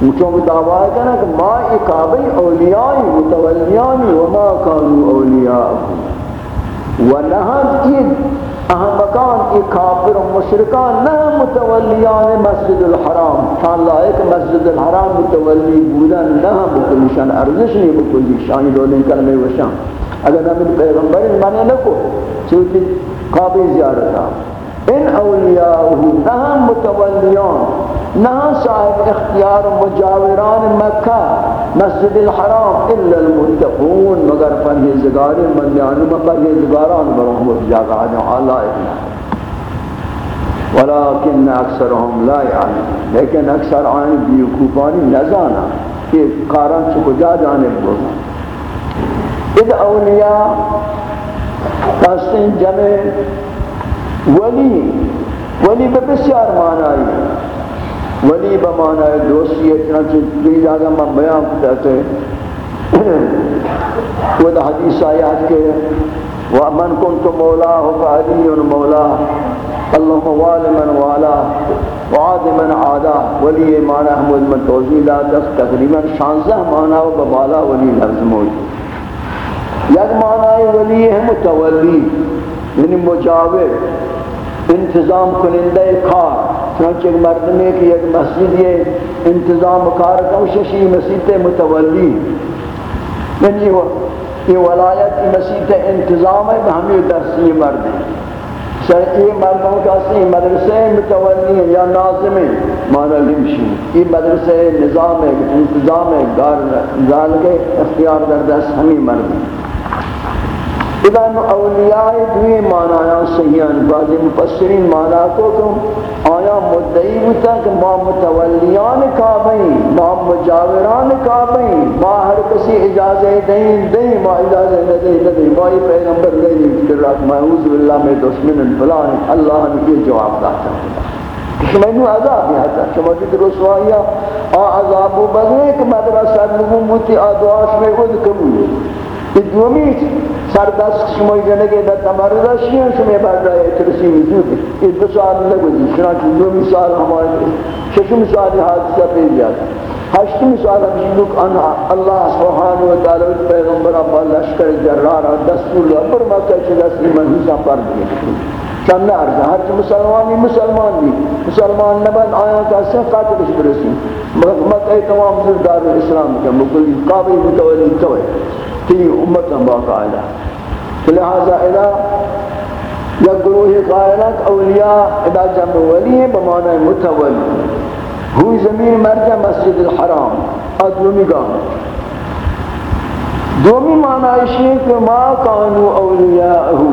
چون دعوی کنند کہ ما اکابی اولیائی، متولیانی، و ما کانو اولیائی و نهان این اہم مکان ای کافر و مشرکان نہ متولیان مسجد الحرام شان لائق مسجد الحرام متولی بودن نہ بکلیشان ارزش نہیں بکلی شانی دولین کلمہ وشان اگر نمی پیغمبر مانے لکو چونکہ قابل زیارتا ان اولیاءه نہ متولیان نہ صاحب اختیار مجاوران مکہ، مسجد الحرام، الا المتقون، مگر پرہیزگار من یعنی پرہیزگاران برہم جاگا اللہ ولكن اکثرهم لا يعلمون لیکن اکثر آئین بیوکوفانی نزانا کہ قارن سے کجا جانب بولنا اذ اولیاء کہتے جمع ولی ولی به بسیار معنی ولی به معنی دوستی چنانچہ کئی جگہ میں بیان کرتا ہے وہ حدیث آیات کے وَمَنْ كُنْتُ مَوْلَاهُ فَعَلِيٌ مَوْلَاهُ اللهم وال من والا وعاد من عادا ولی معنی احمد من توضیح لا دس تقریباً شانزہ معنی و ببالا ولی لفظ موجود یک معنی ولی ہے متولی یعنی مجاور، انتظام کنندہ کار۔ چنانچہ ایک مردمی کی ایک مسجد یہ انتظام کار کوششی مسجد متولی۔ یعنی یہ ولایت کی مسجد انتظام ہے ہمیں درسی مرد سر یہ مردوں کا سی مدرسے متولی ہیں یا ناظم ہیں؟ مانا لمشی۔ یہ مدرسے نظام ہے، انتظام ہے گار کے اختیار در دست ہمیں مرد ہیں۔ اذن اولیاء دوی معنی صحیحان بعض مفسرین معنی کو تم آیا مدعی ہوتا کہ ما متولیان کعبین، ما مجاوران کعبین، ما ہر کسی اجازت دیں دیں، ما اجازت نہ دیں نہ دیں، ما یہ پیغمبر نہیں کہ رات معوذ باللہ میں دشمن فلان اللہ نے یہ جواب داتا کہ میں نو عذاب ہے حتی شما جد رسوائیا آ عذاب و بذیک مدرسہ نبوتی آدواش میں خود قبول دومی سر دست شما جنگه در تمرد شیعن شما بردای ترسی وجود این دو سال نگوزی چنانچه دومی سال ہمارے ششم سال حادثه پیدا هشتم ہشتم سال ہمشی آنها الله اللہ و تعالی پیغمبر ابا لشکر جرار دستور اللہ ما مکہ چی دستی منحوسا پر دیئے چند عرض ہر چی مسلمانی مسلمان دی مسلمان نبند آیا کا سن قاتلش برسی مکہ تمام زردار اسلام کا مکلی قابل متولی توئی تی امت باقاعدہ لہذا اذا یا گروہ قائلت اولیاء اذا جمع ولی ہیں بمعنی متولی ہوئی زمین مرجع مسجد الحرام ادومی گام دومی معنی شیخ ما کانو اولیاءہو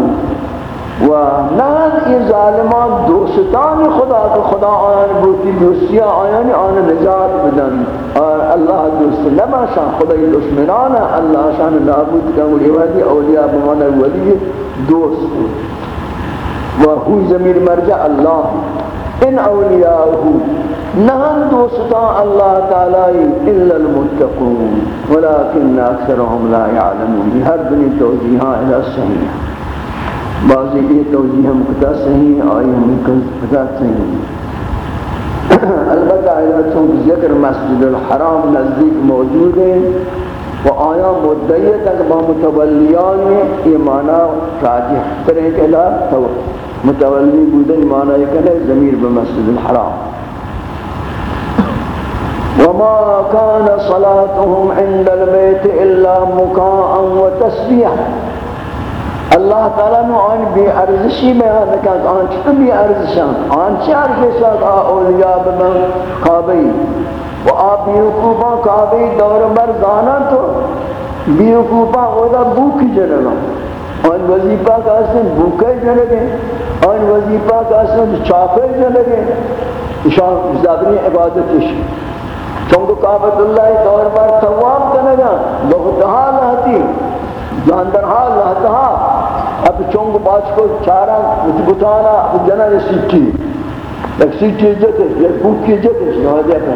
و نہن ای ظالمان دوستان خدا کہ خدا آیان بوتی دوستیا آیان، آن نجات بدن. اور اللہ دوست نما شان خدای دشمنان اللہ شان نابود کن کنگولی وحدی اولیاء بمانا ولی دوست و ہوی زمین مرجع اللہ ان اولیاءہو نہن دوستان اللہ تعالی الا المتقون. ولیکن اکثرهم لا يعلمون ہر دنی توجیہاں الى صحیح بعضی یہ توجیہ ہم کتا صحیح آئی ہم کتا صحیح البتہ علمتوں کی ذکر مسجد الحرام نزدیک موجود ہے و آیا مدعیت اگر با متولیان یہ معنی راجح کریں کہ لا متولی بودن معنی کہ ضمیر بمسجد الحرام۔ وما كان صلاتهم عند البيت إلا مكاء وتسبيح اللہ تعالیٰ نے آن بے ارزشی بیان کہا آن چھتا بے ارزشان؟ آن چار کے ساتھ آ اولیاء بمن قابی و آپ بیوکوبا قابی دور مردانا تو بیوکوبا اولا بوکی جنگا۔ آن وظیفہ کا اسن بوکے جنگے، آن وظیفہ کا اسن چاپے جنگے۔ شان زبنی عبادتش چونکہ کعبت اللہ دور بار تواب کنگا، بہت حال ہتی۔ جاندر حال رہتا اب چونگ باچ کو چارا بتانا جنا سیٹھی ایک سیٹھی عزت ہے ایک بھوک کی عزت ہے شہادہ ہے۔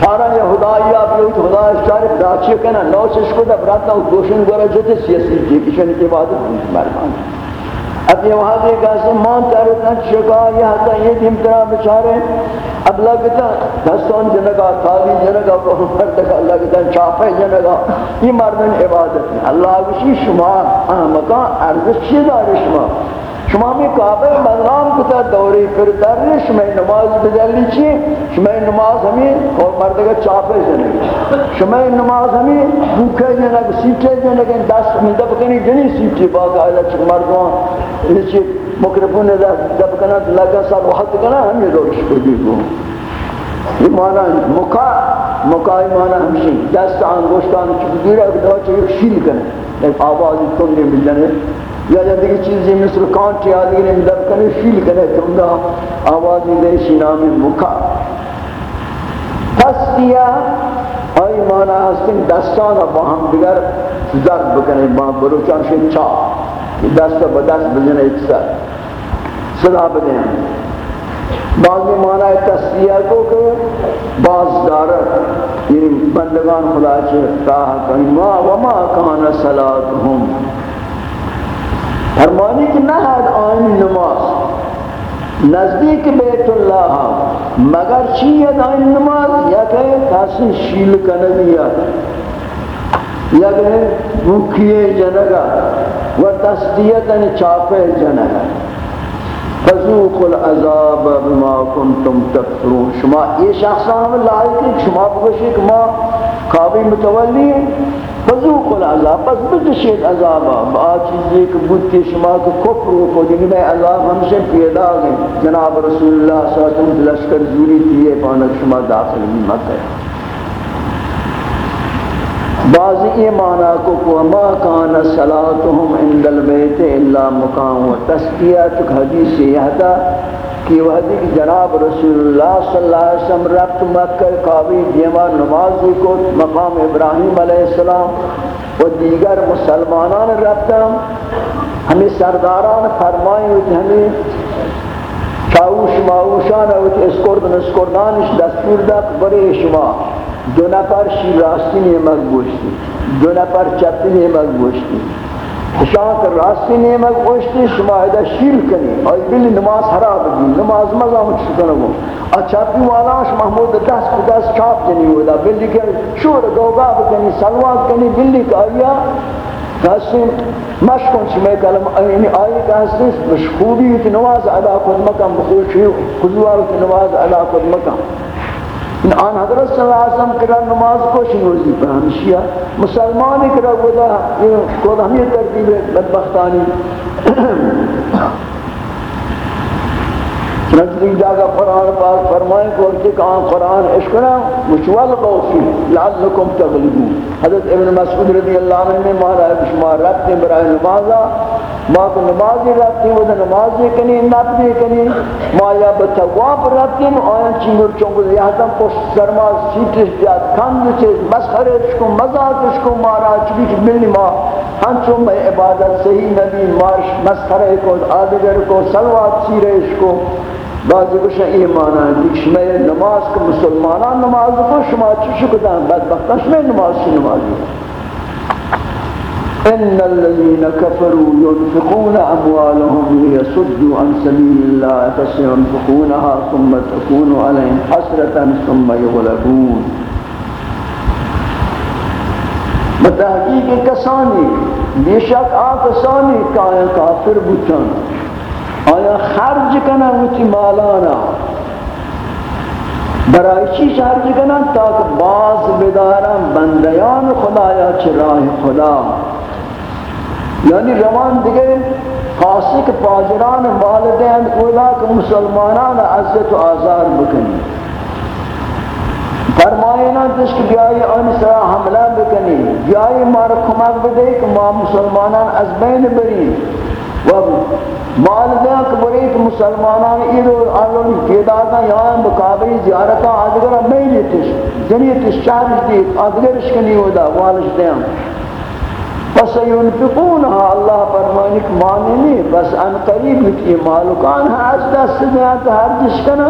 چارا یہ خدایی آپ یہ خدا شارف داچی کنا نو سے اس کو دا براتا دوشن گورا جتے سیاسی جی کشن کی عبادت مرمان اب یہ وہاں دے گا سے مان تارتا شکا یہ حتا یہ دیم ترا بچارے اب اللہ کہتا دستان جنگا تالی جنگا کوہر تک اللہ کہتا چاپے جنگا۔ یہ مردن عبادت ہے۔ اللہ کشی شما مکان چی داری شما۔ شما می کعبه بدنام کتا دوری پھر در شما نماز بدلی چی شما نماز ہمیں اور مردگا چاپے جنے شما نماز ہمیں بھوکے جنے سیٹے جنے دست میں دب جنی سیٹی باقا چک مردوان۔ نیچے مکرفون دب کنا، لگا سال وقت کنا ہم یہ دورش کو۔ یہ معنی مکا مکای معنی ہمشی۔ دست آنگوشتان چک دیرہ دوا چک شیل کنا ایک آوازی تنگی ملنے یا یا دیگه چیزی مثل کانٹ یا دیگه مدد کنه فیل کنه تمدا آوازی دیشی نامی مکا تسکیہ آئی مانا ہستن دستانا با ہم دیگر ضرب بکنے، با بروچان شن چا۔ دست با دست بجنے ایک سر۔ صدا بدیں بعضی معنی تسکیہ کو کہ باز دارت یعنی بندگان خدا چاہتا ہے ما وما کان صلاتهم۔ فرمانی کہ نہ ہے آئین نماز، نزدیک بیت اللہ ہاں، مگر چیئے آئین نماز، یا کہ کسی شیل کنگیا یا کہ مکھیے جنگا و تصدیتاً چاپے جنگا۔ فذوق العذاب بما کنتم تکفرون۔ شما یہ شخصان ہمیں لائق ہے شما بگوشی کہ ما قابل متولی ہیں فذوق العذاب بس بکشید عذابا با چیزی کہ بودتی شما کو کفر کو دیکھ میں عذاب ہمشہ پیدا گئے جناب رسول اللہ صلی اللہ علیہ وسلم لشکر جوری تیئے پانک شما داخل بھی مت ہے۔ بعض یہ معنی کو کو ما کان صلاتهم عند البیت الا مقام و تسکیہ تک حدیث یہ تھا کہ وہ حدیث جناب رسول اللہ صلی اللہ علیہ وسلم رفت مکہ کعبی دیما نماز کو مقام ابراہیم علیہ السلام و دیگر مسلمانان رفتا ہمیں سرداران فرمائیں ہمیں چاوش ماوشان ہوتے اسکرد نسکردانش دستور دا برے شما۔ دو نفر شیر راستی نیمک گوشتی دو نفر چپی نیمک گوشتی شان کر راستی نیمک گوشتی شما ایدہ شیر کنی. اور بلی نماز حراب دی، نماز مزا مچ کنگو اچھا پی والاش محمود دست کو دست چاپ جنی ہودا بلی کہ شور دوگا بکنی، سلوات کنی، بلی کہ آیا. کہاستی مشکن چمی کلم یعنی آئی کہاستی مشکوبی ہوتی نماز علا کن مکم بخوشی خضوار ہوتی نماز علا کن مکم. آن حضرت صلی اللہ علیہ وسلم کرا نماز کو شنوزی پر ہمشیہ مسلمانی کرا گودا یہ کود ہمیں ترتیب بدبختانی. چنانچہ جاگا قرآن پاک فرمائیں کہ وقت کہ آن قرآن اشکنا مشوال قوفی لعلکم تغلبون. حضرت ابن مسعود رضی اللہ عنہ نے مہارا ہے شما رکھتے برای نمازا ما کو نمازی رکھتے وہ نمازی کنی نبی کنی ما یا بتواب رکھتے آیاں چنگر چنگر یہاں پشت سرما سیٹش جات کند چیز مسخرش کو مزاقش کو مارا چبیچ ملی ما ہنچوں میں عبادت صحیح نبی مارش مسخرے کو، آدگر کو، سلوات سیرش کو بعضی کچھ ایمان ہے کہ شما نماز کو مسلمانان نماز کو شما چشو کدان بدبخت شما نماز کی نمازی ان الذين كفروا ينفقون اموالهم ليصدوا عن سبيل الله، فسينفقونها ثم تكون عليهم حسرة ثم يغلبون. بتحقیق کسانی، بے شک آ کسانی کافر بوتن، آیا خرج کنن وچی مالانا. برای چی خرج کنن؟ تاک باز بدارن، بندیان خدایا چی راہ خدا. یعنی روان دیگه خاصی که پاجران والدین اولا که مسلمانان عزت و آزار بکنی. فرمائینا جس کی بیائی آنی سرا حملہ بکنی. بیائی مارا کمک بدے کہ ما مسلمانان از بین بری و مال دیا کہ بڑے مسلمانان عید و آلون پیداتا یہاں مقابلی زیارتا آدھگرہ میں لیتش جنیتش شہرش دیت آدھگرش کنی ہودا والش دیم. دیا فسينفقونها الله فرمانك مانني بس ان قریب کی مالکان ہے از دست دیات ہر جشکنا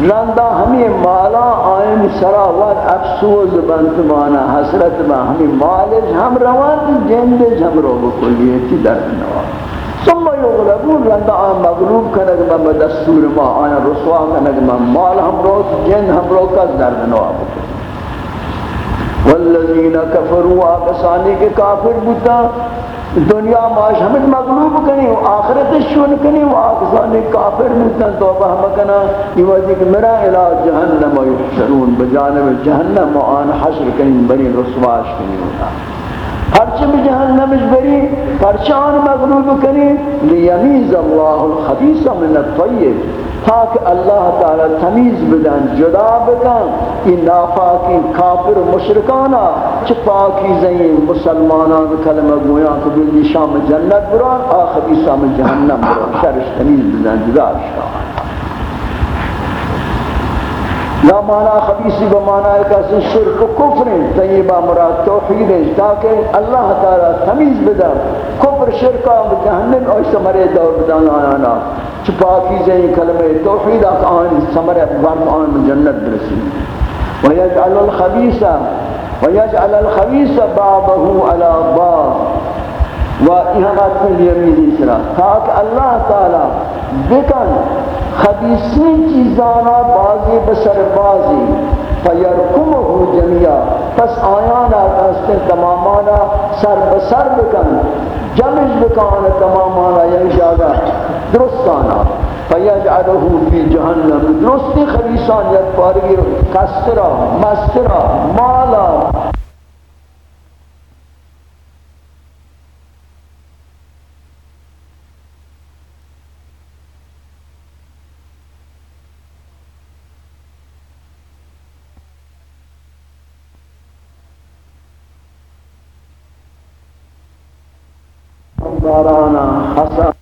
لندا ہمیں مالا آئین سراوات افسوز بنتمانا حسرت با ہمیں مالج، ہم روان جندج ہم رو بکلیتی درد نوا ثم یغلبون لندا آن مغلوب کنگ با دستور ما آیا، رسوا کنگ ما مال ہم رو جن ہم رو کس درد نوا بکلی والذین کفروا آقسانی کے کافر بوتا، دنیا معاش ہمیں مغلوب کنی و آخرت شون کنی و آقسانی کافر بوتا، توبہ مکنا یہ وجہ کہ میرا الہ جہنم و یحشرون بجانب جہنم و آن حشر کنی بری رسواش کنی ہوتا ہرچی بھی جہنم بری پرچان مغلوب کنی لیمیز اللہ الخبیث من الطیب۔ پاک اللہ تعالی تمیز بدن جدا بدن این نافاکی کافر مشرکانا چه پاکی زین مسلمانان کلمه گویان که بلی شام جنت بران آخری شام جهنم بران. شرش تمیز بدن جدا شکا لا مانا خبیثی بمانا ہے کہ شرک و کفر طیبہ مراد توحید ہے، تاکہ اللہ تعالی تمیز بدن کفر شرکا جہنم اور سمرے دور بدن آنا چپاکی زین کلمہ توحید آن سمر ورم آن، جنت برسی۔ ویجعل الخبیث ویجعل الخبیث بعضه على بعض۔ و احمد من یمین اسرا تاکہ اللہ تعالی بکن خبیثین چیزانا بازی بسر بازی فیرکمه جميعا پس آیانا دست تمامانا سر بسر بکن جمعش بکان تمامانا یعنی جاگا درستانا فیجعله فی جہنم، درستی خبیصان یک پارگی کسرا، مسترا، مالا دارانا حسن